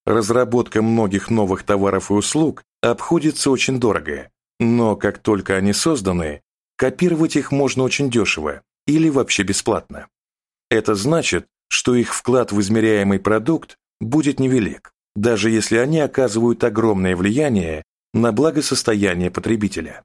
Разработка многих новых товаров и услуг обходится очень дорого, но как только они созданы, копировать их можно очень дешево или вообще бесплатно. Это значит, что их вклад в измеряемый продукт будет невелик, даже если они оказывают огромное влияние на благосостояние потребителя.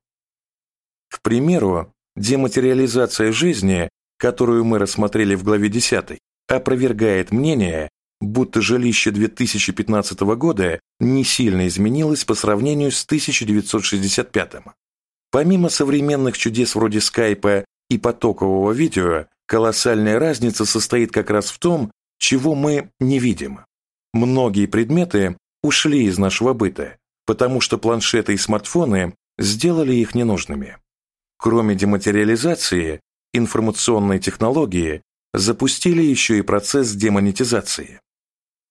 К примеру, дематериализация жизни, которую мы рассмотрели в главе 10, опровергает мнение, будто жилище 2015 года не сильно изменилось по сравнению с 1965. Помимо современных чудес вроде скайпа и потокового видео, колоссальная разница состоит как раз в том, чего мы не видим. Многие предметы ушли из нашего быта, потому что планшеты и смартфоны сделали их ненужными. Кроме дематериализации, информационные технологии запустили еще и процесс демонетизации.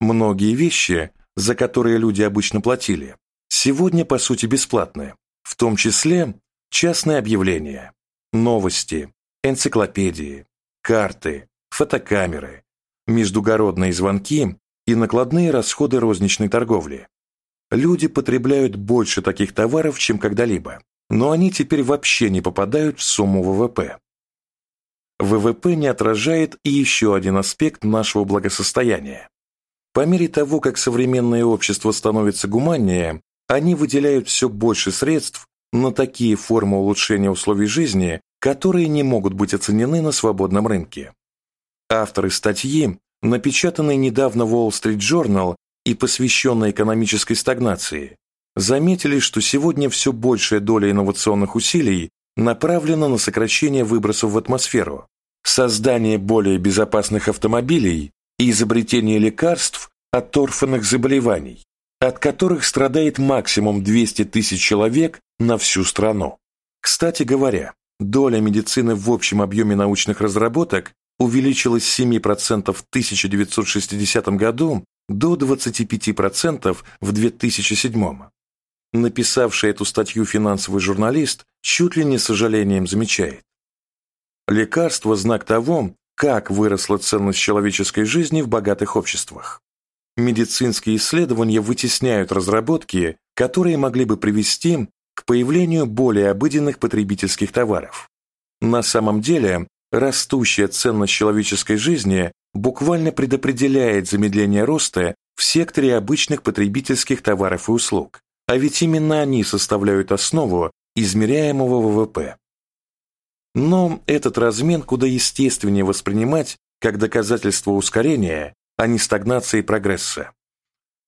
Многие вещи, за которые люди обычно платили, сегодня по сути бесплатны, в том числе частные объявления, новости, энциклопедии, карты, фотокамеры, междугородные звонки и накладные расходы розничной торговли. Люди потребляют больше таких товаров, чем когда-либо, но они теперь вообще не попадают в сумму ВВП. ВВП не отражает и еще один аспект нашего благосостояния. По мере того, как современное общество становится гуманнее, они выделяют все больше средств на такие формы улучшения условий жизни, которые не могут быть оценены на свободном рынке. Авторы статьи, напечатанной недавно в Wall Street Journal и посвященной экономической стагнации, заметили, что сегодня все большая доля инновационных усилий направлена на сокращение выбросов в атмосферу, создание более безопасных автомобилей и изобретение лекарств от торфяных заболеваний, от которых страдает максимум 200 тысяч человек на всю страну. Кстати говоря, доля медицины в общем объеме научных разработок увеличилась с 7% в 1960 году до 25% в 2007 написавший эту статью финансовый журналист, чуть ли не с сожалением замечает. Лекарство – знак того, как выросла ценность человеческой жизни в богатых обществах. Медицинские исследования вытесняют разработки, которые могли бы привести к появлению более обыденных потребительских товаров. На самом деле, растущая ценность человеческой жизни буквально предопределяет замедление роста в секторе обычных потребительских товаров и услуг, а ведь именно они составляют основу измеряемого ВВП. Но этот размен куда естественнее воспринимать как доказательство ускорения, а не стагнации прогресса.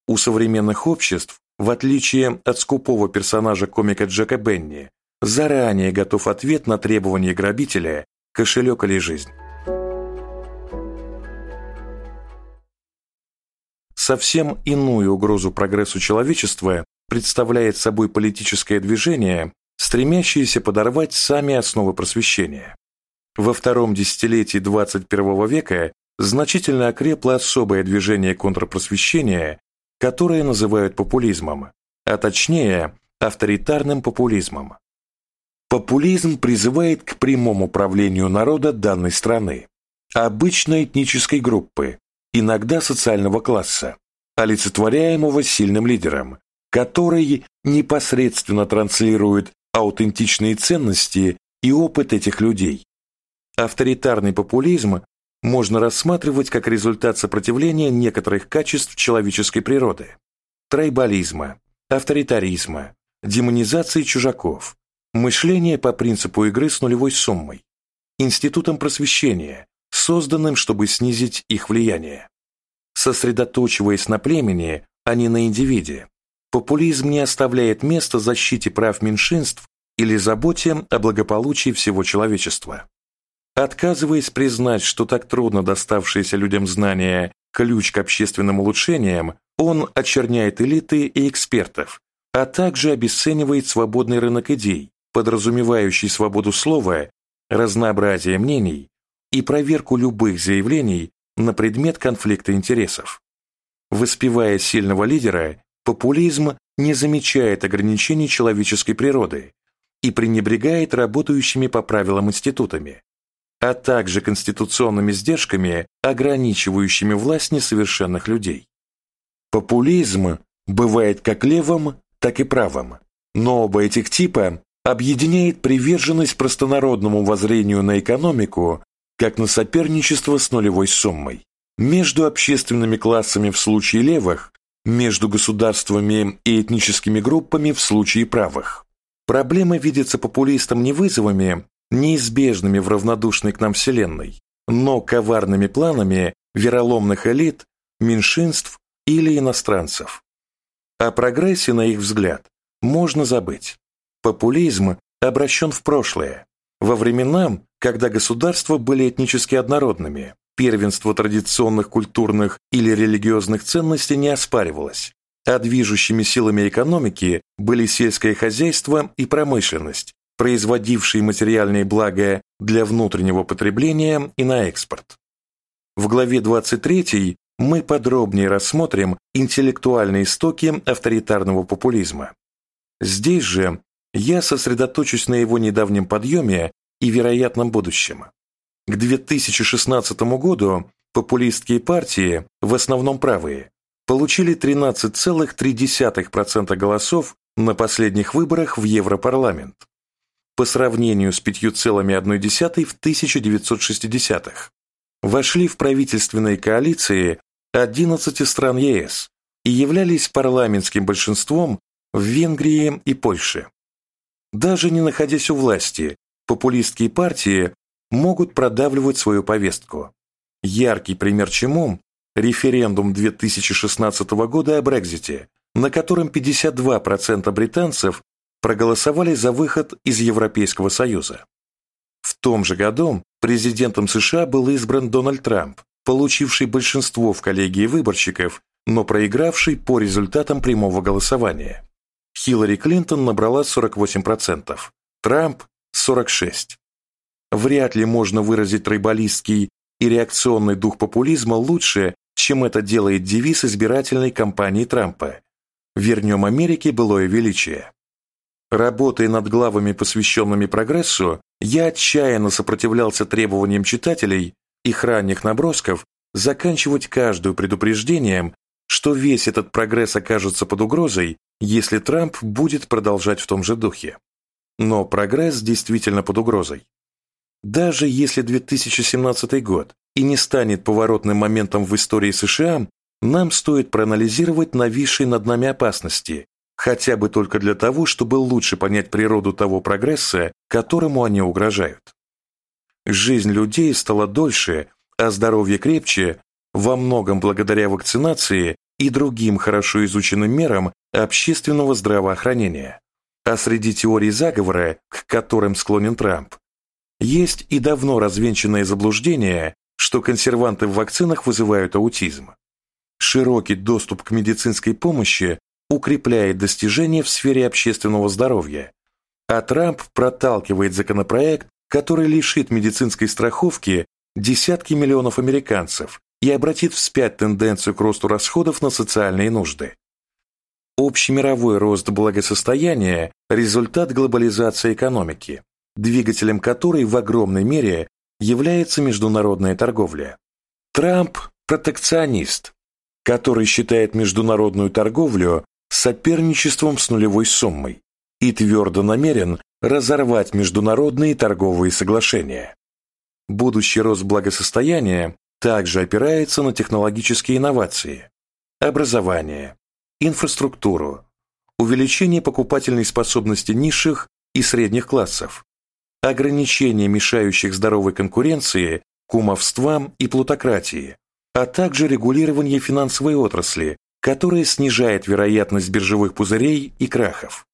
У современных обществ, в отличие от скупого персонажа комика Джека Бенни, заранее готов ответ на требования грабителя, кошелек или жизнь. Совсем иную угрозу прогрессу человечества представляет собой политическое движение, стремящееся подорвать сами основы просвещения. Во втором десятилетии 21 века значительно окрепло особое движение контрпросвещения, которое называют популизмом, а точнее авторитарным популизмом. Популизм призывает к прямому правлению народа данной страны, обычной этнической группы, иногда социального класса, олицетворяемого сильным лидером, который непосредственно транслирует аутентичные ценности и опыт этих людей. Авторитарный популизм можно рассматривать как результат сопротивления некоторых качеств человеческой природы, трайбализма, авторитаризма, демонизации чужаков, мышления по принципу игры с нулевой суммой, институтом просвещения, созданным, чтобы снизить их влияние. Сосредоточиваясь на племени, а не на индивиде, Популизм не оставляет места защите прав меньшинств или заботе о благополучии всего человечества. Отказываясь признать, что так трудно доставшиеся людям знания ключ к общественным улучшениям, он очерняет элиты и экспертов, а также обесценивает свободный рынок идей, подразумевающий свободу слова, разнообразие мнений и проверку любых заявлений на предмет конфликта интересов. Воспевая сильного лидера, популизм не замечает ограничений человеческой природы и пренебрегает работающими по правилам институтами, а также конституционными сдержками, ограничивающими власть несовершенных людей. Популизм бывает как левым, так и правым, но оба этих типа объединяет приверженность простонародному воззрению на экономику как на соперничество с нулевой суммой. Между общественными классами в случае левых, между государствами и этническими группами в случае правых. Проблема видится популистам не вызовами, неизбежными в равнодушной к нам Вселенной, но коварными планами вероломных элит, меньшинств или иностранцев. О прогрессе, на их взгляд, можно забыть. Популизм обращен в прошлое, во времена, когда государства были этнически однородными, первенство традиционных культурных или религиозных ценностей не оспаривалось, а движущими силами экономики были сельское хозяйство и промышленность, производившие материальные блага для внутреннего потребления и на экспорт. В главе 23 мы подробнее рассмотрим интеллектуальные истоки авторитарного популизма. Здесь же я сосредоточусь на его недавнем подъеме и вероятном будущем. К 2016 году популистские партии, в основном правые, получили 13,3% голосов на последних выборах в Европарламент, по сравнению с 5,1% в 1960-х. Вошли в правительственные коалиции 11 стран ЕС и являлись парламентским большинством в Венгрии и Польше. Даже не находясь у власти, популистские партии могут продавливать свою повестку. Яркий пример чему – референдум 2016 года о Брекзите, на котором 52% британцев проголосовали за выход из Европейского Союза. В том же году президентом США был избран Дональд Трамп, получивший большинство в коллегии выборщиков, но проигравший по результатам прямого голосования. Хиллари Клинтон набрала 48%, Трамп – 46%. Вряд ли можно выразить тройболистский и реакционный дух популизма лучше, чем это делает девиз избирательной кампании Трампа «Вернем Америке былое величие». Работая над главами, посвященными прогрессу, я отчаянно сопротивлялся требованиям читателей, их ранних набросков, заканчивать каждую предупреждением, что весь этот прогресс окажется под угрозой, если Трамп будет продолжать в том же духе. Но прогресс действительно под угрозой. Даже если 2017 год и не станет поворотным моментом в истории США, нам стоит проанализировать нависшие над нами опасности, хотя бы только для того, чтобы лучше понять природу того прогресса, которому они угрожают. Жизнь людей стала дольше, а здоровье крепче, во многом благодаря вакцинации и другим хорошо изученным мерам общественного здравоохранения. А среди теорий заговора, к которым склонен Трамп, есть и давно развенчанное заблуждение, что консерванты в вакцинах вызывают аутизм. Широкий доступ к медицинской помощи укрепляет достижения в сфере общественного здоровья, а Трамп проталкивает законопроект, который лишит медицинской страховки десятки миллионов американцев и обратит вспять тенденцию к росту расходов на социальные нужды. Общемировой рост благосостояния – результат глобализации экономики, двигателем которой в огромной мере является международная торговля. Трамп – протекционист, который считает международную торговлю соперничеством с нулевой суммой и твердо намерен разорвать международные торговые соглашения. Будущий рост благосостояния также опирается на технологические инновации, образование, инфраструктуру, увеличение покупательной способности низших и средних классов, ограничение мешающих здоровой конкуренции, кумовствам и плутократии, а также регулирование финансовой отрасли, которое снижает вероятность биржевых пузырей и крахов.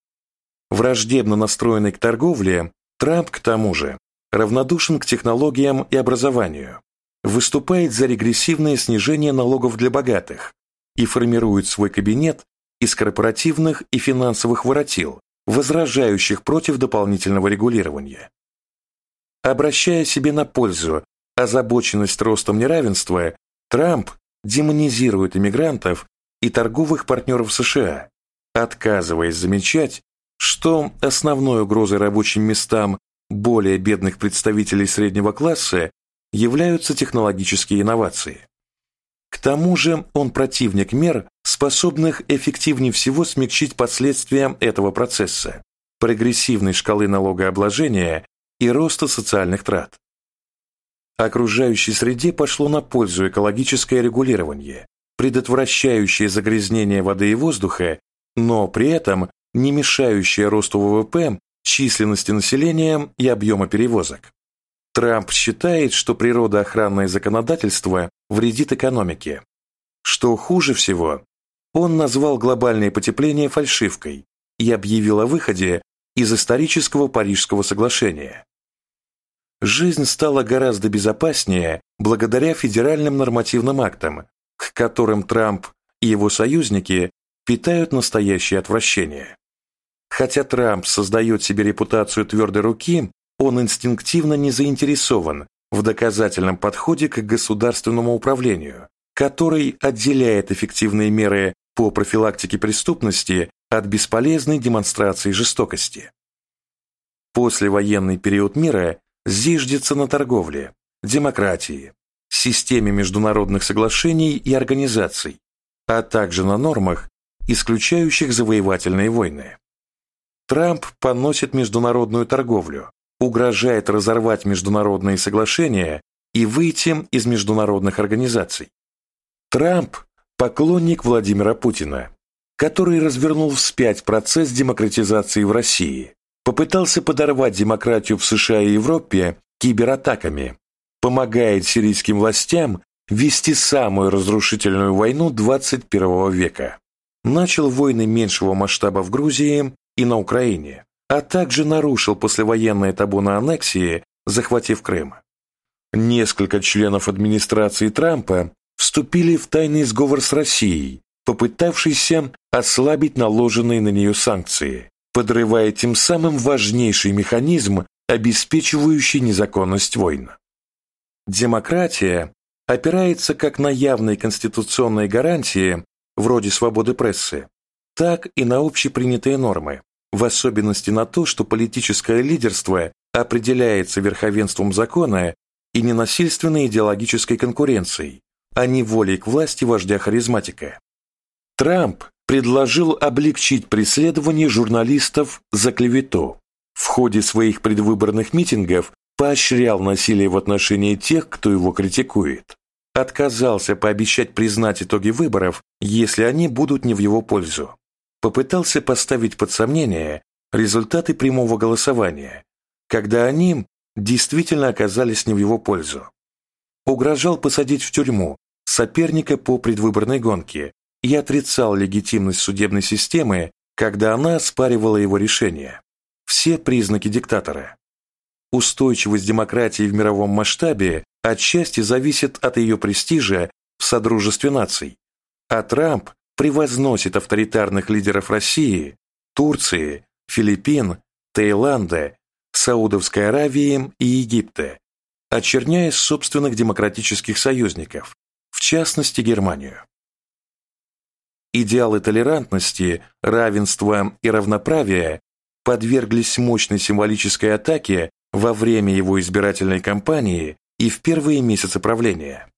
Враждебно настроенный к торговле, Трамп, к тому же, равнодушен к технологиям и образованию выступает за регрессивное снижение налогов для богатых и формирует свой кабинет из корпоративных и финансовых воротил, возражающих против дополнительного регулирования. Обращая себе на пользу озабоченность ростом неравенства, Трамп демонизирует иммигрантов и торговых партнеров США, отказываясь замечать, что основной угрозой рабочим местам более бедных представителей среднего класса являются технологические инновации. К тому же он противник мер, способных эффективнее всего смягчить последствия этого процесса, прогрессивной шкалы налогообложения и роста социальных трат. Окружающей среде пошло на пользу экологическое регулирование, предотвращающее загрязнение воды и воздуха, но при этом не мешающее росту ВВП, численности населения и объема перевозок. Трамп считает, что природоохранное законодательство вредит экономике. Что хуже всего, он назвал глобальное потепление фальшивкой и объявил о выходе из исторического Парижского соглашения. Жизнь стала гораздо безопаснее благодаря федеральным нормативным актам, к которым Трамп и его союзники питают настоящее отвращение. Хотя Трамп создает себе репутацию твердой руки, он инстинктивно не заинтересован в доказательном подходе к государственному управлению, который отделяет эффективные меры по профилактике преступности от бесполезной демонстрации жестокости. Послевоенный период мира зиждется на торговле, демократии, системе международных соглашений и организаций, а также на нормах, исключающих завоевательные войны. Трамп поносит международную торговлю, угрожает разорвать международные соглашения и выйти из международных организаций. Трамп – поклонник Владимира Путина, который развернул вспять процесс демократизации в России, попытался подорвать демократию в США и Европе кибератаками, помогает сирийским властям вести самую разрушительную войну 21 века. Начал войны меньшего масштаба в Грузии и на Украине а также нарушил послевоенное табу на аннексии, захватив Крым. Несколько членов администрации Трампа вступили в тайный сговор с Россией, попытавшийся ослабить наложенные на нее санкции, подрывая тем самым важнейший механизм, обеспечивающий незаконность войн. Демократия опирается как на явные конституционные гарантии, вроде свободы прессы, так и на общепринятые нормы, в особенности на то, что политическое лидерство определяется верховенством закона и ненасильственной идеологической конкуренцией, а не волей к власти вождя-харизматика. Трамп предложил облегчить преследование журналистов за клевету. В ходе своих предвыборных митингов поощрял насилие в отношении тех, кто его критикует. Отказался пообещать признать итоги выборов, если они будут не в его пользу попытался поставить под сомнение результаты прямого голосования, когда они действительно оказались не в его пользу. Угрожал посадить в тюрьму соперника по предвыборной гонке и отрицал легитимность судебной системы, когда она оспаривала его решение. Все признаки диктатора. Устойчивость демократии в мировом масштабе отчасти зависит от ее престижа в Содружестве наций, а Трамп превозносит авторитарных лидеров России, Турции, Филиппин, Таиланда, Саудовской Аравии и Египта, очерняя собственных демократических союзников, в частности Германию. Идеалы толерантности, равенства и равноправия подверглись мощной символической атаке во время его избирательной кампании и в первые месяцы правления.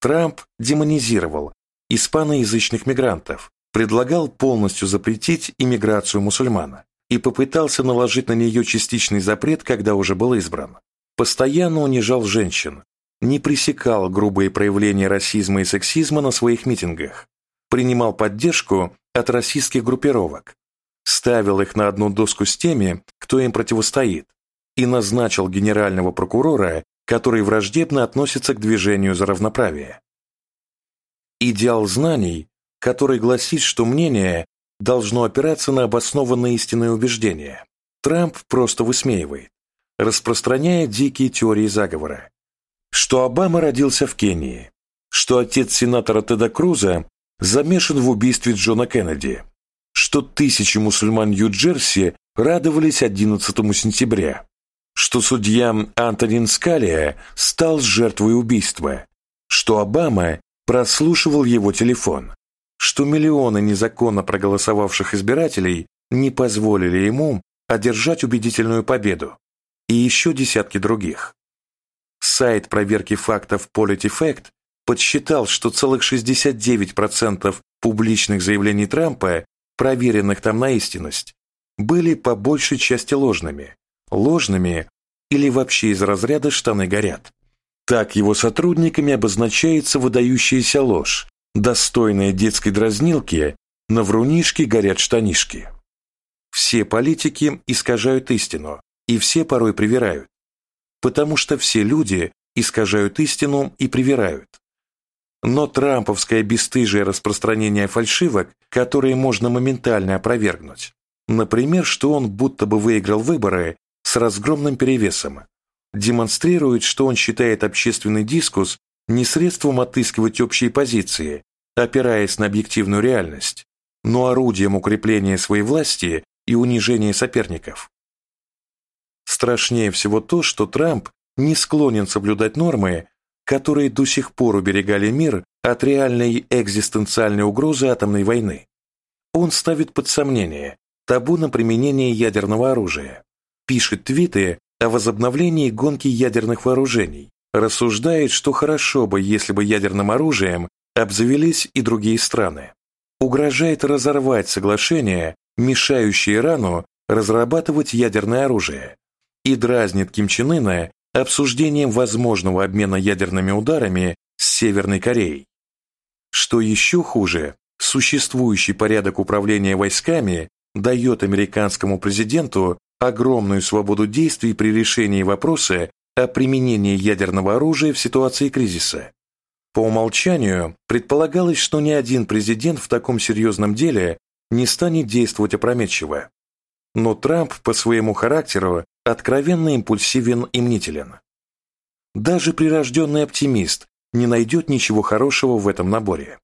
Трамп демонизировал испаноязычных мигрантов, предлагал полностью запретить иммиграцию мусульмана и попытался наложить на нее частичный запрет, когда уже был избран. Постоянно унижал женщин, не пресекал грубые проявления расизма и сексизма на своих митингах, принимал поддержку от российских группировок, ставил их на одну доску с теми, кто им противостоит, и назначил генерального прокурора, который враждебно относится к движению за равноправие. Идеал знаний, который гласит, что мнение должно опираться на обоснованные истинные убеждения, Трамп просто высмеивает, распространяя дикие теории заговора. что Обама родился в Кении, что отец сенатора Теда Круза замешан в убийстве Джона Кеннеди, что тысячи мусульман Нью-Джерси радовались 11 сентября, что судья Антонин Скалия стал жертвой убийства, что Обама прослушивал его телефон, что миллионы незаконно проголосовавших избирателей не позволили ему одержать убедительную победу, и еще десятки других. Сайт проверки фактов PolitiFact подсчитал, что целых 69% публичных заявлений Трампа, проверенных там на истинность, были по большей части ложными, ложными или вообще из разряда «штаны горят». Так его сотрудниками обозначается выдающаяся ложь, достойная детской дразнилки «на врунишке горят штанишки». Все политики искажают истину, и все порой привирают потому что все люди искажают истину и привирают. Но трамповское бесстыжее распространение фальшивок, которые можно моментально опровергнуть, например, что он будто бы выиграл выборы с разгромным перевесом, демонстрирует, что он считает общественный дискус не средством отыскивать общие позиции, опираясь на объективную реальность, но орудием укрепления своей власти и унижения соперников. Страшнее всего то, что Трамп не склонен соблюдать нормы, которые до сих пор уберегали мир от реальной экзистенциальной угрозы атомной войны. Он ставит под сомнение табу на применение ядерного оружия, пишет твиты о возобновлении гонки ядерных вооружений, рассуждает, что хорошо бы, если бы ядерным оружием обзавелись и другие страны, угрожает разорвать соглашение, мешающее Ирану разрабатывать ядерное оружие, и дразнит Ким Чен Ына обсуждением возможного обмена ядерными ударами с Северной Кореей. Что еще хуже, существующий порядок управления войсками дает американскому президенту огромную свободу действий при решении вопроса о применении ядерного оружия в ситуации кризиса. По умолчанию предполагалось, что ни один президент в таком серьезном деле не станет действовать опрометчиво. Но Трамп по своему характеру откровенно импульсивен и мнителен. Даже прирожденный оптимист не найдет ничего хорошего в этом наборе.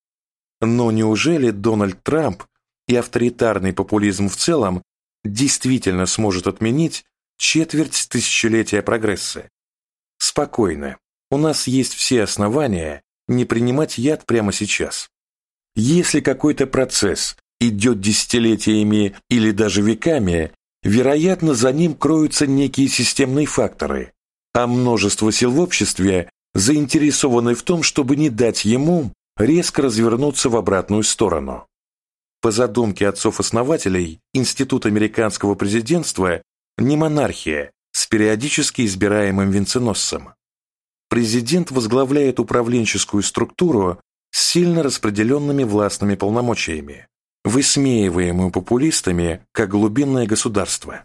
Но неужели Дональд Трамп и авторитарный популизм в целом действительно сможет отменить четверть тысячелетия прогресса? Спокойно, у нас есть все основания не принимать яд прямо сейчас. Если какой-то процесс идет десятилетиями или даже веками, вероятно, за ним кроются некие системные факторы, а множество сил в обществе заинтересованы в том, чтобы не дать ему резко развернуться в обратную сторону. По задумке отцов-основателей, институт американского президентства не монархия с периодически избираемым венценосцем. Президент возглавляет управленческую структуру с сильно распределенными властными полномочиями высмеиваемую популистами как глубинное государство.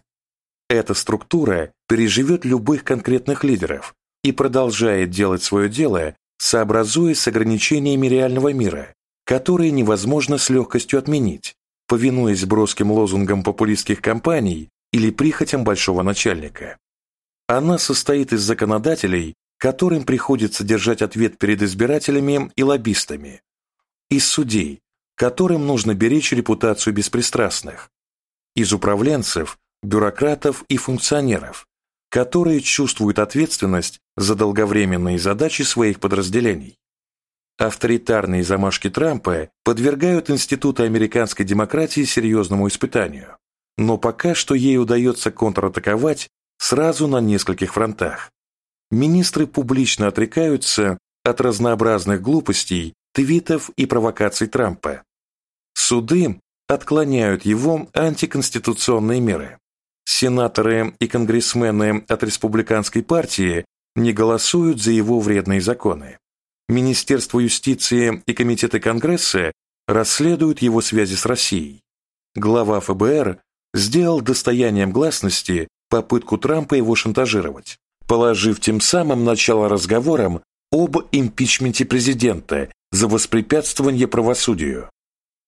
Эта структура переживет любых конкретных лидеров и продолжает делать свое дело, сообразуясь с ограничениями реального мира, которые невозможно с легкостью отменить, повинуясь броским лозунгам популистских кампаний или прихотям большого начальника. Она состоит из законодателей, которым приходится держать ответ перед избирателями и лоббистами, из судей, которым нужно беречь репутацию беспристрастных, из управленцев, бюрократов и функционеров, которые чувствуют ответственность за долговременные задачи своих подразделений. Авторитарные замашки Трампа подвергают институты американской демократии серьезному испытанию, но пока что ей удается контратаковать сразу на нескольких фронтах. Министры публично отрекаются от разнообразных глупостей твитов и провокаций Трампа. Суды отклоняют его антиконституционные меры. Сенаторы и конгрессмены от республиканской партии не голосуют за его вредные законы. Министерство юстиции и комитеты Конгресса расследуют его связи с Россией. Глава ФБР сделал достоянием гласности попытку Трампа его шантажировать, положив тем самым начало разговорам об импичменте президента за воспрепятствование правосудию.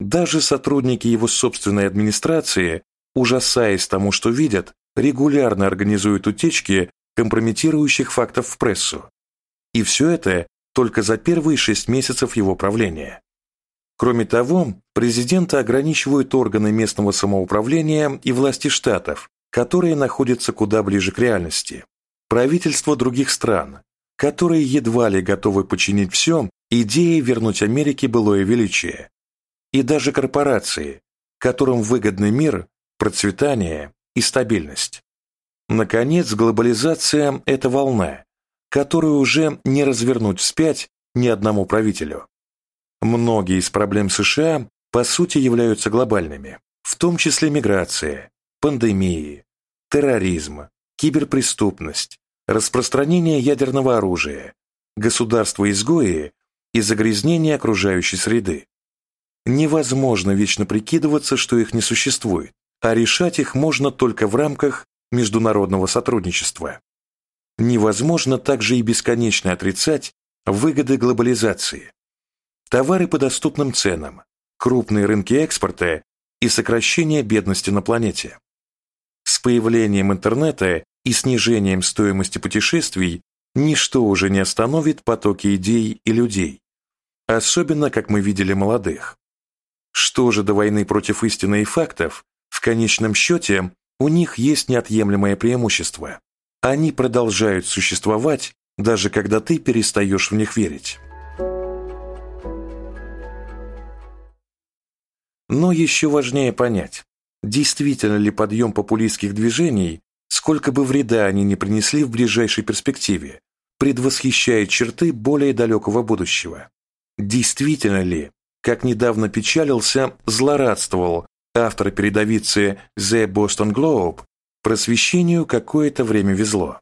Даже сотрудники его собственной администрации, ужасаясь тому, что видят, регулярно организуют утечки компрометирующих фактов в прессу. И все это только за первые шесть месяцев его правления. Кроме того, президента ограничивают органы местного самоуправления и власти штатов, которые находятся куда ближе к реальности. Правительства других стран, которые едва ли готовы починить все идеи вернуть Америке былое величие. И даже корпорации, которым выгодный мир, процветание и стабильность. Наконец, глобализация – это волна, которую уже не развернуть вспять ни одному правителю. Многие из проблем США по сути являются глобальными, в том числе миграция, пандемии, терроризм, киберпреступность, распространение ядерного оружия, государства-изгои и загрязнение окружающей среды. Невозможно вечно прикидываться, что их не существует, а решать их можно только в рамках международного сотрудничества. Невозможно также и бесконечно отрицать выгоды глобализации, товары по доступным ценам, крупные рынки экспорта и сокращение бедности на планете. С появлением интернета и снижением стоимости путешествий ничто уже не остановит потоки идей и людей, особенно, как мы видели, молодых. Что же до войны против истины и фактов, в конечном счете у них есть неотъемлемое преимущество. Они продолжают существовать, даже когда ты перестаешь в них верить. Но еще важнее понять, действительно ли подъем популистских движений, сколько бы вреда они ни принесли в ближайшей перспективе, предвосхищает черты более далекого будущего. Действительно ли, как недавно печалился, злорадствовал автор передовицы The Boston Globe, просвещению какое-то время везло.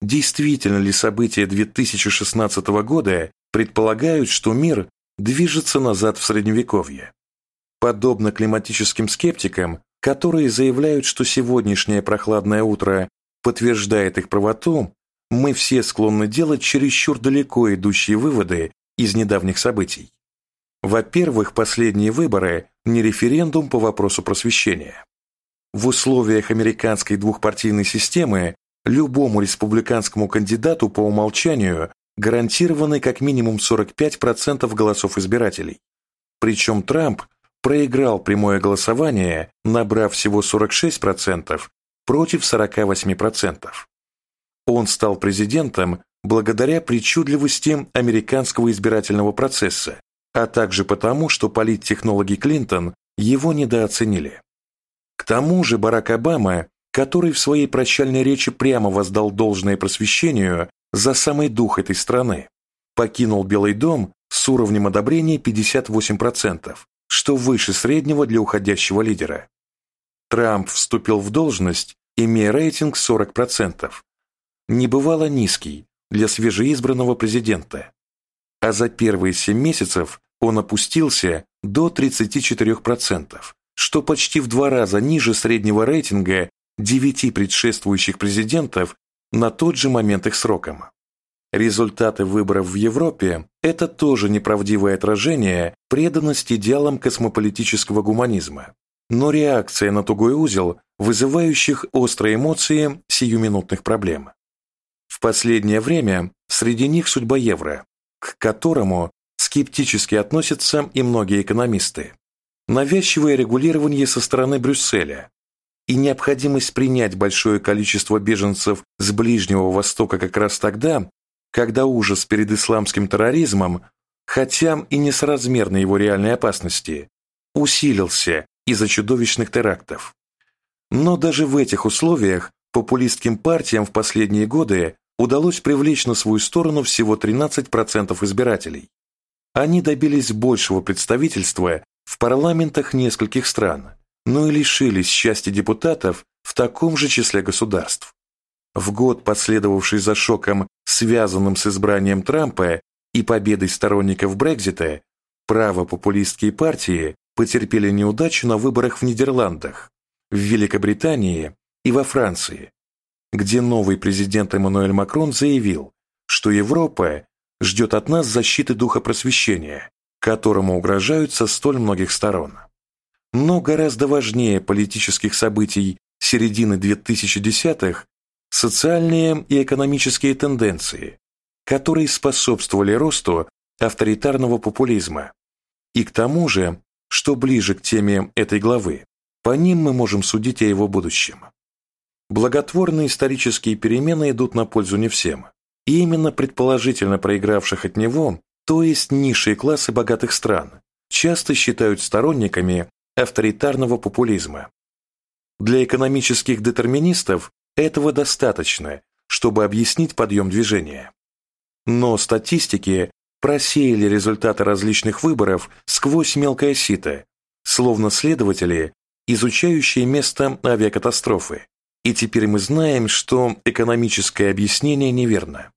Действительно ли события 2016 года предполагают, что мир движется назад в Средневековье? Подобно климатическим скептикам, которые заявляют, что сегодняшнее прохладное утро подтверждает их правоту, мы все склонны делать чересчур далеко идущие выводы из недавних событий. Во-первых, последние выборы – не референдум по вопросу просвещения. В условиях американской двухпартийной системы любому республиканскому кандидату по умолчанию гарантированы как минимум 45% голосов избирателей. Причем Трамп проиграл прямое голосование, набрав всего 46% против 48%. Он стал президентом благодаря причудливости американского избирательного процесса, а также потому, что политтехнологи Клинтон его недооценили. К тому же Барак Обама, который в своей прощальной речи прямо воздал должное просвещению за самый дух этой страны, покинул Белый дом с уровнем одобрения 58%, что выше среднего для уходящего лидера. Трамп вступил в должность, имея рейтинг 40%, небывало низкий для свежеизбранного президента, а за первые 7 месяцев он опустился до 34%, что почти в два раза ниже среднего рейтинга девяти предшествующих президентов на тот же момент их сроком. Результаты выборов в Европе – это тоже неправдивое отражение преданности идеалам космополитического гуманизма, но реакция на тугой узел, вызывающих острые эмоции сиюминутных проблем. В последнее время среди них судьба евро, к которому скептически относятся и многие экономисты. Навязчивое регулирование со стороны Брюсселя и необходимость принять большое количество беженцев с Ближнего Востока как раз тогда, когда ужас перед исламским терроризмом, хотя и несоразмерно его реальной опасности, усилился из-за чудовищных терактов. Но даже в этих условиях популистским партиям в последние годы удалось привлечь на свою сторону всего 13% избирателей. Они добились большего представительства в парламентах нескольких стран, но и лишились счастья депутатов в таком же числе государств. В год, последовавший за шоком, связанным с избранием Трампа и победой сторонников Брекзита, правопопулистские партии потерпели неудачу на выборах в Нидерландах, в Великобритании и во Франции, где новый президент Эммануэль Макрон заявил, что Европа ждет от нас защиты духа просвещения, которому угрожают со столь многих сторон. Но гораздо важнее политических событий середины 2010-х социальные и экономические тенденции, которые способствовали росту авторитарного популизма. И к тому же, что ближе к теме этой главы, по ним мы можем судить о его будущем. Благотворные исторические перемены идут на пользу не всем. И именно предположительно проигравших от него, то есть низшие классы богатых стран, часто считают сторонниками авторитарного популизма. Для экономических детерминистов этого достаточно, чтобы объяснить подъем движения. Но статистики просеяли результаты различных выборов сквозь мелкое сито, словно следователи, изучающие место авиакатастрофы. И теперь мы знаем, что экономическое объяснение неверно.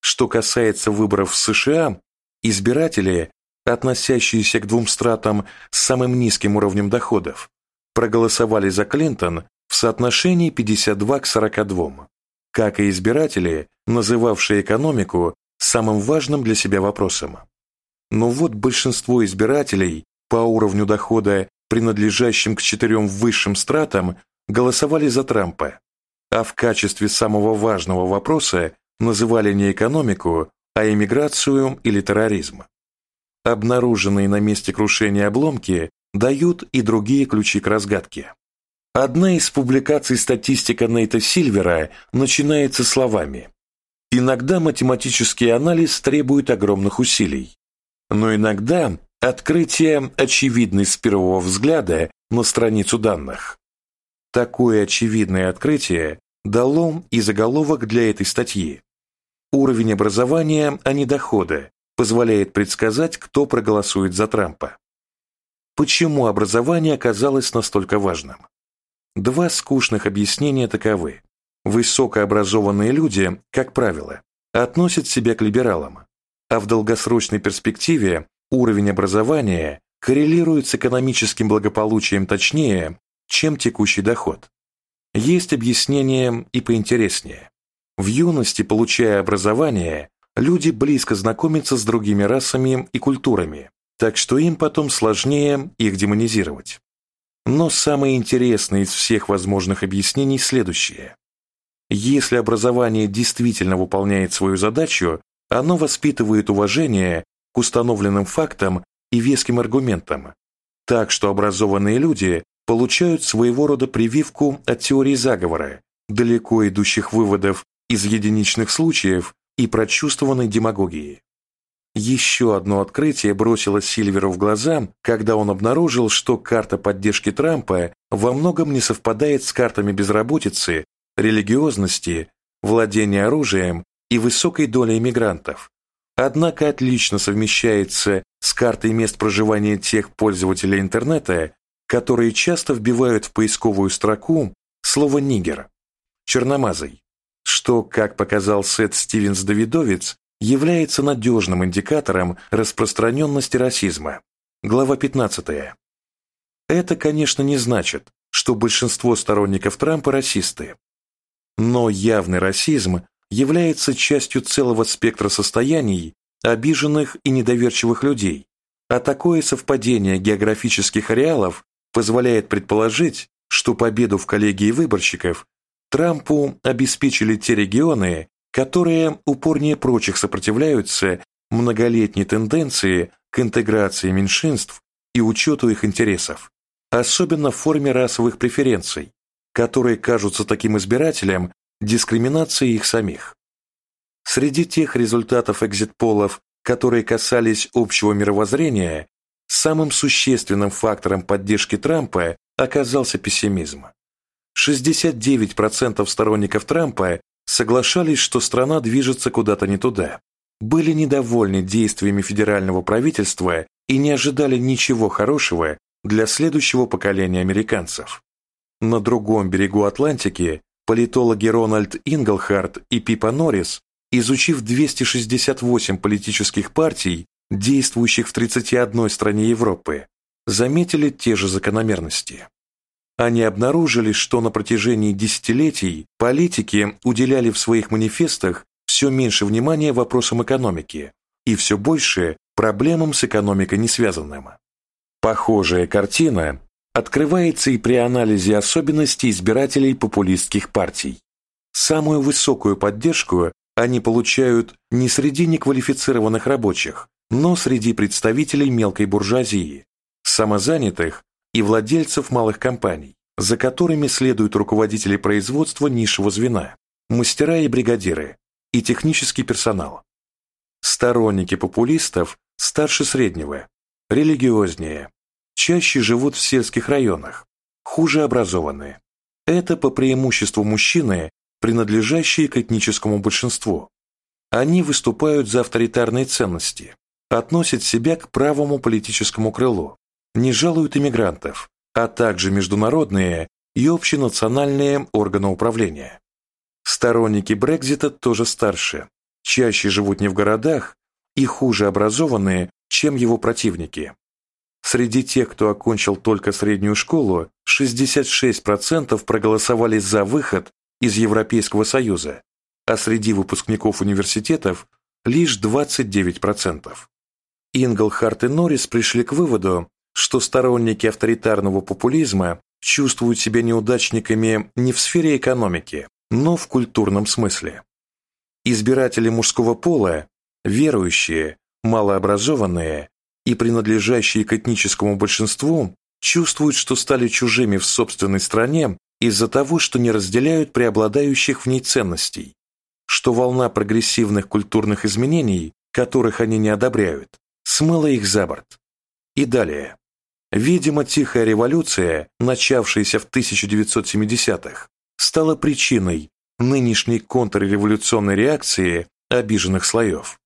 Что касается выборов в США, избиратели, относящиеся к двум стратам с самым низким уровнем доходов, проголосовали за Клинтон в соотношении 52 к 42, как и избиратели, называвшие экономику самым важным для себя вопросом. Но вот большинство избирателей по уровню дохода, принадлежащим к четырем высшим стратам, голосовали за Трампа, а в качестве самого важного вопроса называли не экономику, а иммиграцию или терроризм. Обнаруженные на месте крушения обломки дают и другие ключи к разгадке. Одна из публикаций статистика Нейта Сильвера начинается словами «Иногда математический анализ требует огромных усилий, но иногда открытие очевидно с первого взгляда на страницу данных». Такое очевидное открытие дало и заголовок для этой статьи. Уровень образования, а не дохода, позволяет предсказать, кто проголосует за Трампа. Почему образование оказалось настолько важным? Два скучных объяснения таковы. Высокообразованные люди, как правило, относят себя к либералам, а в долгосрочной перспективе уровень образования коррелирует с экономическим благополучием точнее, чем текущий доход. Есть объяснение и поинтереснее. В юности, получая образование, люди близко знакомятся с другими расами и культурами, так что им потом сложнее их демонизировать. Но самое интересное из всех возможных объяснений следующее. Если образование действительно выполняет свою задачу, оно воспитывает уважение к установленным фактам и веским аргументам, так что образованные люди получают своего рода прививку от теории заговора, далеко идущих выводов из единичных случаев и прочувствованной демагогии. Еще одно открытие бросилось Сильверу в глаза, когда он обнаружил, что карта поддержки Трампа во многом не совпадает с картами безработицы, религиозности, владения оружием и высокой долей иммигрантов, однако отлично совмещается с картой мест проживания тех пользователей интернета, которые часто вбивают в поисковую строку слово «нигер» – черномазый, что, как показал Сет Стивенс-Давидовец, является надежным индикатором распространенности расизма. Глава 15. Это, конечно, не значит, что большинство сторонников Трампа расисты. Но явный расизм является частью целого спектра состояний обиженных и недоверчивых людей, а такое совпадение географических ареалов позволяет предположить, что победу в коллегии выборщиков Трампу обеспечили те регионы, которые упорнее прочих сопротивляются многолетней тенденции к интеграции меньшинств и учету их интересов, особенно в форме расовых преференций, которые кажутся таким избирателям дискриминацией их самих. Среди тех результатов экзит-полов, которые касались общего мировоззрения, Самым существенным фактором поддержки Трампа оказался пессимизм. 69% сторонников Трампа соглашались, что страна движется куда-то не туда, были недовольны действиями федерального правительства и не ожидали ничего хорошего для следующего поколения американцев. На другом берегу Атлантики политологи Рональд Инглхарт и Пипа Норрис, изучив 268 политических партий, действующих в 31 стране Европы, заметили те же закономерности. Они обнаружили, что на протяжении десятилетий политики уделяли в своих манифестах все меньше внимания вопросам экономики и все больше проблемам с экономикой не связанным. Похожая картина открывается и при анализе особенностей избирателей популистских партий. Самую высокую поддержку они получают не среди неквалифицированных рабочих, но среди представителей мелкой буржуазии, самозанятых и владельцев малых компаний, за которыми следуют руководители производства низшего звена, мастера и бригадиры, и технический персонал. Сторонники популистов старше среднего, религиознее, чаще живут в сельских районах, хуже образованные. Это по преимуществу мужчины, принадлежащие к этническому большинству. Они выступают за авторитарные ценности, относят себя к правому политическому крылу, не жалуют иммигрантов, а также международные и общенациональные органы управления. Сторонники Брекзита тоже старше, чаще живут не в городах и хуже образованные, чем его противники. Среди тех, кто окончил только среднюю школу, 66% проголосовали за выход из Европейского Союза, а среди выпускников университетов лишь 29%. Инглхарт и Норрис пришли к выводу, что сторонники авторитарного популизма чувствуют себя неудачниками не в сфере экономики, но в культурном смысле. Избиратели мужского пола, верующие, малообразованные и принадлежащие к этническому большинству, чувствуют, что стали чужими в собственной стране из-за того, что не разделяют преобладающих в ней ценностей, что волна прогрессивных культурных изменений, которых они не одобряют, смыла их за борт. И далее. Видимо, тихая революция, начавшаяся в 1970-х, стала причиной нынешней контрреволюционной реакции обиженных слоев.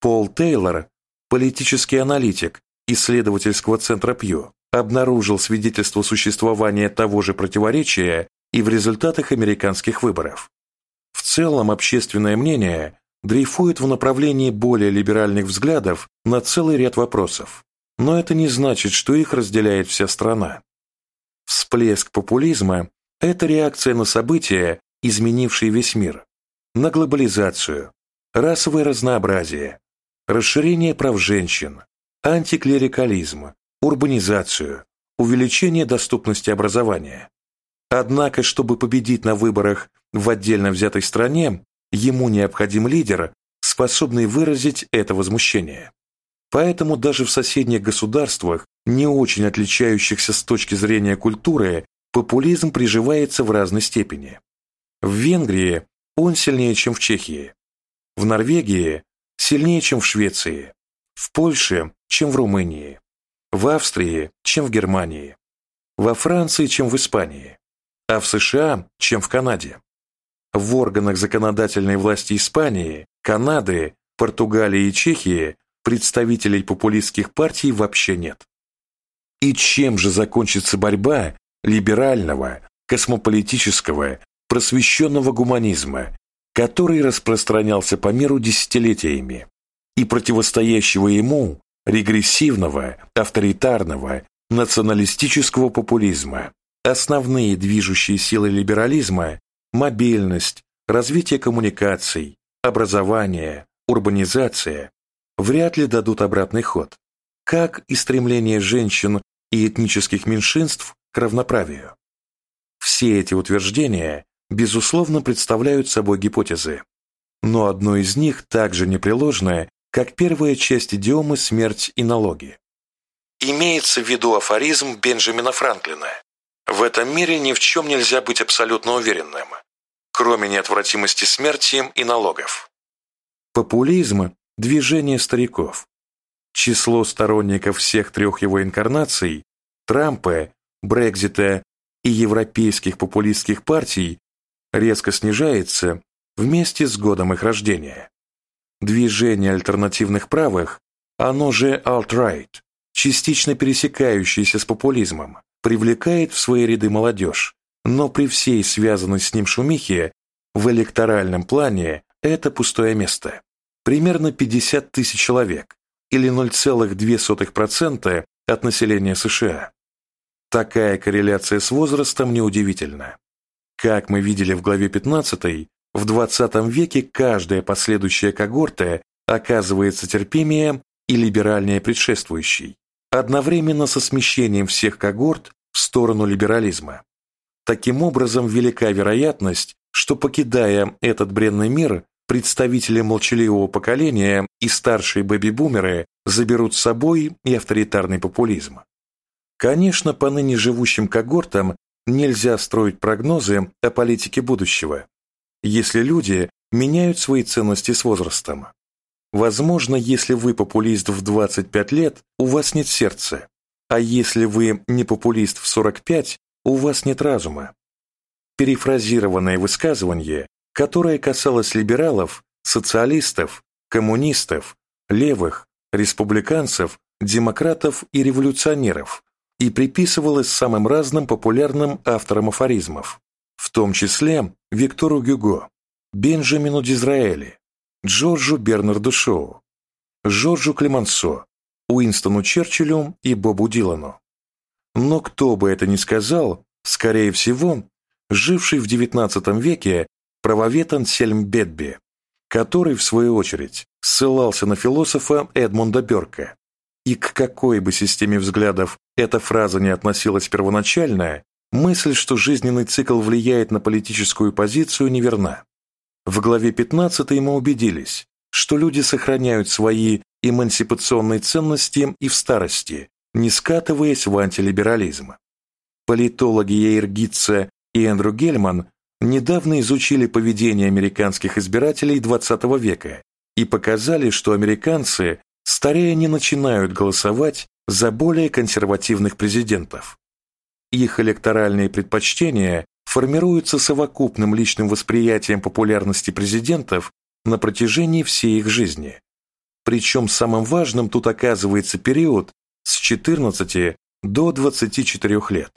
Пол Тейлор, политический аналитик исследовательского центра Пью, обнаружил свидетельство существования того же противоречия и в результатах американских выборов. В целом общественное мнение дрейфует в направлении более либеральных взглядов на целый ряд вопросов, но это не значит, что их разделяет вся страна. Всплеск популизма – это реакция на события, изменившие весь мир, на глобализацию, расовое разнообразие, расширение прав женщин, антиклерикализм, урбанизацию, увеличение доступности образования. Однако, чтобы победить на выборах в отдельно взятой стране, ему необходим лидер, способный выразить это возмущение. Поэтому даже в соседних государствах, не очень отличающихся с точки зрения культуры, популизм приживается в разной степени. В Венгрии он сильнее, чем в Чехии. В Норвегии сильнее, чем в Швеции. В Польше, чем в Румынии в Австрии, чем в Германии, во Франции, чем в Испании, а в США, чем в Канаде. В органах законодательной власти Испании, Канады, Португалии и Чехии представителей популистских партий вообще нет. И чем же закончится борьба либерального, космополитического, просвещенного гуманизма, который распространялся по миру десятилетиями, и противостоящего ему регрессивного, авторитарного, националистического популизма. Основные движущие силы либерализма – мобильность, развитие коммуникаций, образование, урбанизация – вряд ли дадут обратный ход, как и стремление женщин и этнических меньшинств к равноправию. Все эти утверждения, безусловно, представляют собой гипотезы, но одно из них также непреложное как первая часть идиомы «смерть и налоги». Имеется в виду афоризм Бенджамина Франклина. В этом мире ни в чем нельзя быть абсолютно уверенным, кроме неотвратимости смерти и налогов. Популизм – движение стариков. Число сторонников всех трех его инкарнаций – Трампа, Брекзита и европейских популистских партий – резко снижается вместе с годом их рождения. Движение альтернативных правых, оно же alt-right, частично пересекающееся с популизмом, привлекает в свои ряды молодежь, но при всей связанной с ним шумихе в электоральном плане это пустое место. Примерно 50 тысяч человек, или 0,2% от населения США. Такая корреляция с возрастом неудивительна. Как мы видели в главе 15, в 20 веке каждая последующая когорта оказывается терпимее и либеральнее предшествующей, одновременно со смещением всех когорт в сторону либерализма. Таким образом, велика вероятность, что, покидая этот бренный мир, представители молчаливого поколения и старшие бэби-бумеры заберут с собой и авторитарный популизм. Конечно, по ныне живущим когортам нельзя строить прогнозы о политике будущего, если люди меняют свои ценности с возрастом. Возможно, если вы популист в 25 лет, у вас нет сердца, а если вы не популист в 45, у вас нет разума. Перефразированное высказывание, которое касалось либералов, социалистов, коммунистов, левых, республиканцев, демократов и революционеров и приписывалось самым разным популярным авторам афоризмов, в том числе Виктору Гюго, Бенджамину Дизраэли, Джорджу Бернарду Шоу, Жоржу Клемансо, Уинстону Черчиллю и Бобу Дилану. Но кто бы это ни сказал, скорее всего, живший в XIX веке правовед Ансельм Бетби, который, в свою очередь, ссылался на философа Эдмунда Бёрка. И к какой бы системе взглядов эта фраза не относилась первоначально, мысль, что жизненный цикл влияет на политическую позицию, неверна. В главе 15 мы убедились, что люди сохраняют свои эмансипационные ценности и в старости, не скатываясь в антилиберализм. Политологи Яир Гитце и Эндрю Гельман недавно изучили поведение американских избирателей XX века и показали, что американцы, старея, не начинают голосовать за более консервативных президентов. Их электоральные предпочтения формируются совокупным личным восприятием популярности президентов на протяжении всей их жизни. Причем самым важным тут оказывается период с 14 до 24 лет.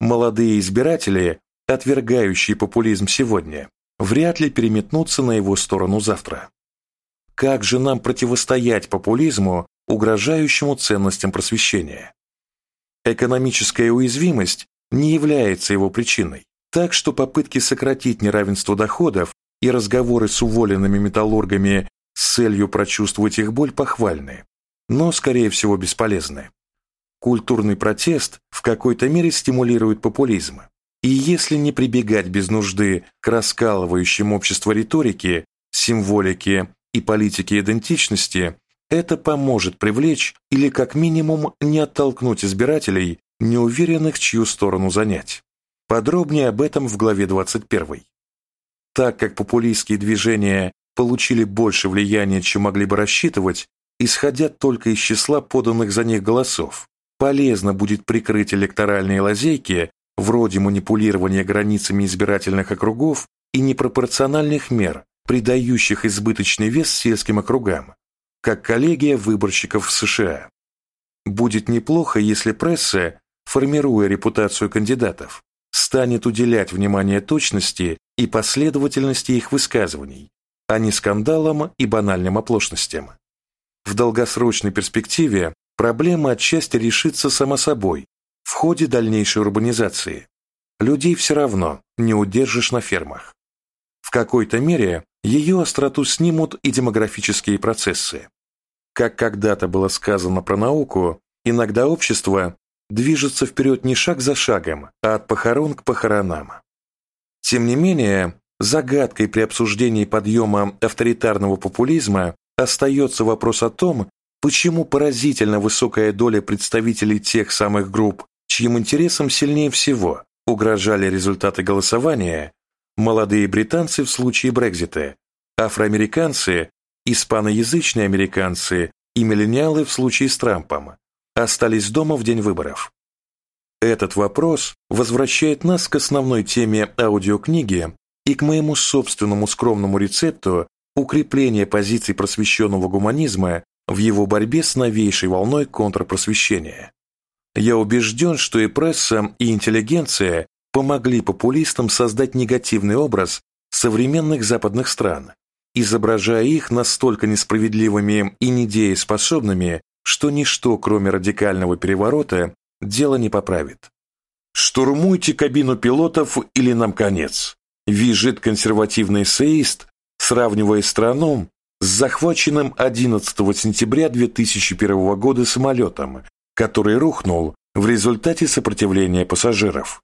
Молодые избиратели, отвергающие популизм сегодня, вряд ли переметнутся на его сторону завтра. Как же нам противостоять популизму, угрожающему ценностям просвещения? Экономическая уязвимость не является его причиной, так что попытки сократить неравенство доходов и разговоры с уволенными металлургами с целью прочувствовать их боль похвальны, но, скорее всего, бесполезны. Культурный протест в какой-то мере стимулирует популизм, и если не прибегать без нужды к раскалывающим общество риторике, символике и политике идентичности, это поможет привлечь или как минимум не оттолкнуть избирателей, неуверенных, чью сторону занять. Подробнее об этом в главе 21. Так как популистские движения получили больше влияния, чем могли бы рассчитывать, исходя только из числа поданных за них голосов, полезно будет прикрыть электоральные лазейки вроде манипулирования границами избирательных округов и непропорциональных мер, придающих избыточный вес сельским округам, как коллегия выборщиков в США. Будет неплохо, если пресса, формируя репутацию кандидатов, станет уделять внимание точности и последовательности их высказываний, а не скандалам и банальным оплошностям. В долгосрочной перспективе проблема отчасти решится сама собой в ходе дальнейшей урбанизации. Людей все равно не удержишь на фермах. В какой-то мере ее остроту снимут и демографические процессы. Как когда-то было сказано про науку, иногда общество движется вперед не шаг за шагом, а от похорон к похоронам. Тем не менее, загадкой при обсуждении подъема авторитарного популизма остается вопрос о том, почему поразительно высокая доля представителей тех самых групп, чьим интересам сильнее всего угрожали результаты голосования, молодые британцы в случае Брекзита, афроамериканцы, испаноязычные американцы и миллениалы в случае с Трампом, остались дома в день выборов. Этот вопрос возвращает нас к основной теме аудиокниги и к моему собственному скромному рецепту укрепления позиций просвещенного гуманизма в его борьбе с новейшей волной контрпросвещения. Я убежден, что и пресса, и интеллигенция помогли популистам создать негативный образ современных западных стран, изображая их настолько несправедливыми и недееспособными, что ничто, кроме радикального переворота, дело не поправит. «Штурмуйте кабину пилотов или нам конец», визжит консервативный эссеист, сравнивая страну с захваченным 11 сентября 2001 года самолетом, который рухнул в результате сопротивления пассажиров.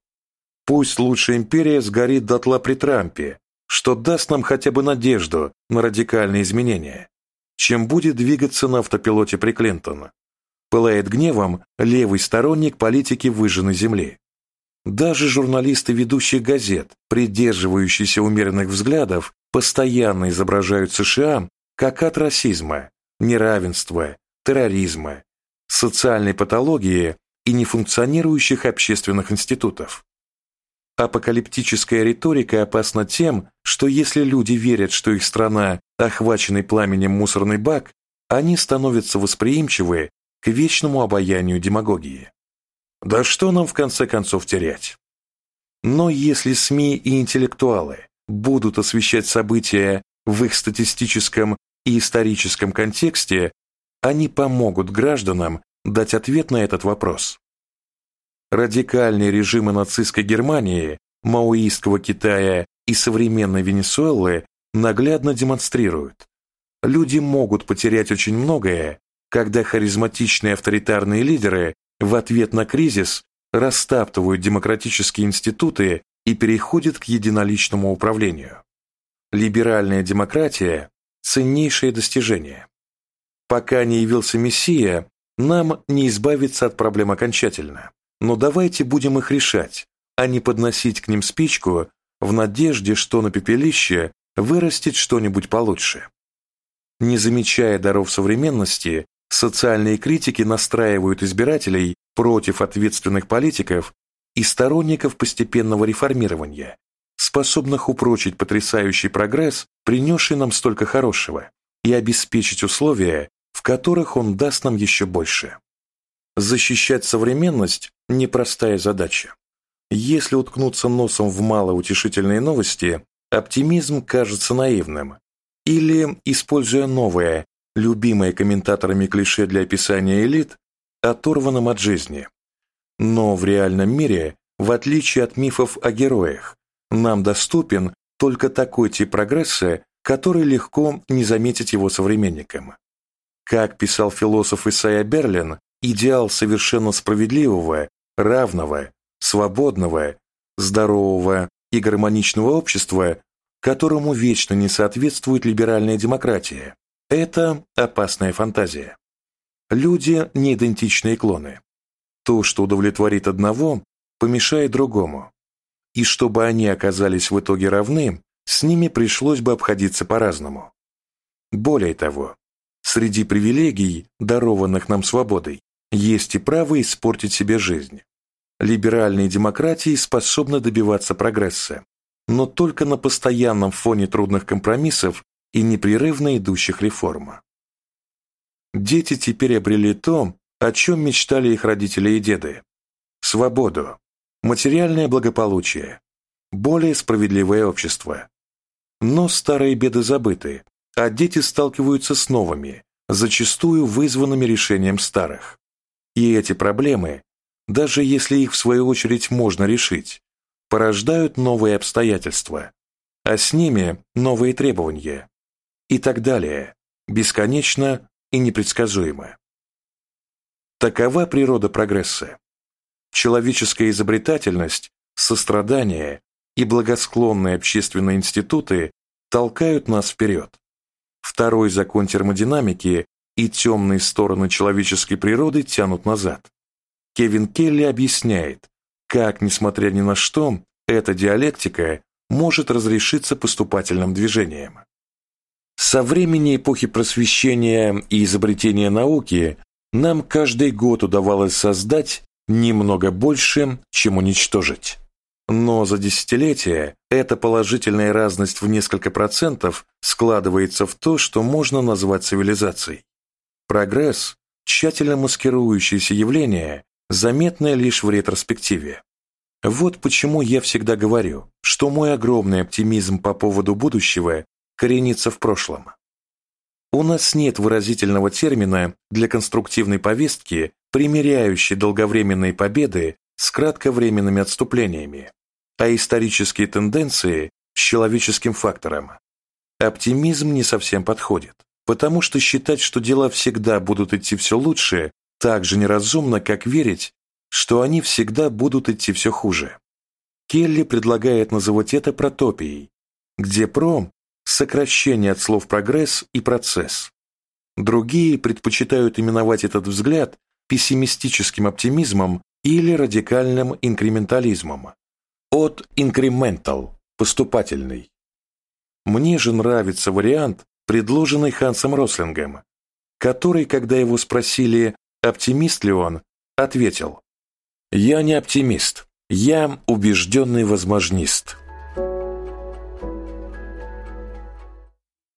Пусть лучшая империя сгорит дотла при Трампе, что даст нам хотя бы надежду на радикальные изменения, чем будет двигаться на автопилоте при Клинтон. Пылает гневом левый сторонник политики выжженной земли. Даже журналисты ведущих газет, придерживающиеся умеренных взглядов, постоянно изображают США как от расизма, неравенства, терроризма, социальной патологии и нефункционирующих общественных институтов. Апокалиптическая риторика опасна тем, что если люди верят, что их страна – охваченный пламенем мусорный бак, они становятся восприимчивы к вечному обаянию демагогии. Да что нам в конце концов терять? Но если СМИ и интеллектуалы будут освещать события в их статистическом и историческом контексте, они помогут гражданам дать ответ на этот вопрос. Радикальные режимы нацистской Германии, маоистского Китая и современной Венесуэлы наглядно демонстрируют. Люди могут потерять очень многое, когда харизматичные авторитарные лидеры в ответ на кризис растаптывают демократические институты и переходят к единоличному управлению. Либеральная демократия – ценнейшее достижение. Пока не явился Мессия, нам не избавиться от проблем окончательно. Но давайте будем их решать, а не подносить к ним спичку в надежде, что на пепелище вырастет что-нибудь получше. Не замечая даров современности, социальные критики настраивают избирателей против ответственных политиков и сторонников постепенного реформирования, способных упрочить потрясающий прогресс, принесший нам столько хорошего, и обеспечить условия, в которых он даст нам еще больше. Защищать современность – непростая задача. Если уткнуться носом в малоутешительные новости, оптимизм кажется наивным. Или, используя новое, любимое комментаторами клише для описания элит, оторванным от жизни. Но в реальном мире, в отличие от мифов о героях, нам доступен только такой тип прогресса, который легко не заметить его современникам. Как писал философ Исайя Берлин, идеал совершенно справедливого, равного, свободного, здорового и гармоничного общества, которому вечно не соответствует либеральная демократия, это опасная фантазия. Люди – не идентичные клоны. То, что удовлетворит одного, помешает другому. И чтобы они оказались в итоге равны, с ними пришлось бы обходиться по-разному. Более того, Среди привилегий, дарованных нам свободой, есть и право испортить себе жизнь. Либеральные демократии способны добиваться прогресса, но только на постоянном фоне трудных компромиссов и непрерывно идущих реформ. Дети теперь обрели то, о чем мечтали их родители и деды. Свободу, материальное благополучие, более справедливое общество. Но старые беды забыты, а дети сталкиваются с новыми, зачастую вызванными решением старых. И эти проблемы, даже если их в свою очередь можно решить, порождают новые обстоятельства, а с ними новые требования и так далее, бесконечно и непредсказуемо. Такова природа прогресса. Человеческая изобретательность, сострадание и благосклонные общественные институты толкают нас вперед. Второй закон термодинамики и темные стороны человеческой природы тянут назад. Кевин Келли объясняет, как, несмотря ни на что, эта диалектика может разрешиться поступательным движением. Со времени эпохи просвещения и изобретения науки нам каждый год удавалось создать немного больше, чем уничтожить. Но за десятилетия эта положительная разность в несколько процентов складывается в то, что можно назвать цивилизацией. Прогресс – тщательно маскирующееся явление, заметное лишь в ретроспективе. Вот почему я всегда говорю, что мой огромный оптимизм по поводу будущего коренится в прошлом. У нас нет выразительного термина для конструктивной повестки, примеряющей долговременные победы с кратковременными отступлениями, а исторические тенденции с человеческим фактором. Оптимизм не совсем подходит, потому что считать, что дела всегда будут идти все лучше, так же неразумно, как верить, что они всегда будут идти все хуже. Келли предлагает называть это протопией, где «про» – сокращение от слов «прогресс» и «процесс». Другие предпочитают именовать этот взгляд пессимистическим оптимизмом или радикальным инкрементализмом. От incremental – поступательный. Мне же нравится вариант, предложенный Хансом Рослингом, который, когда его спросили, оптимист ли он, ответил «Я не оптимист, я убежденный возможнист».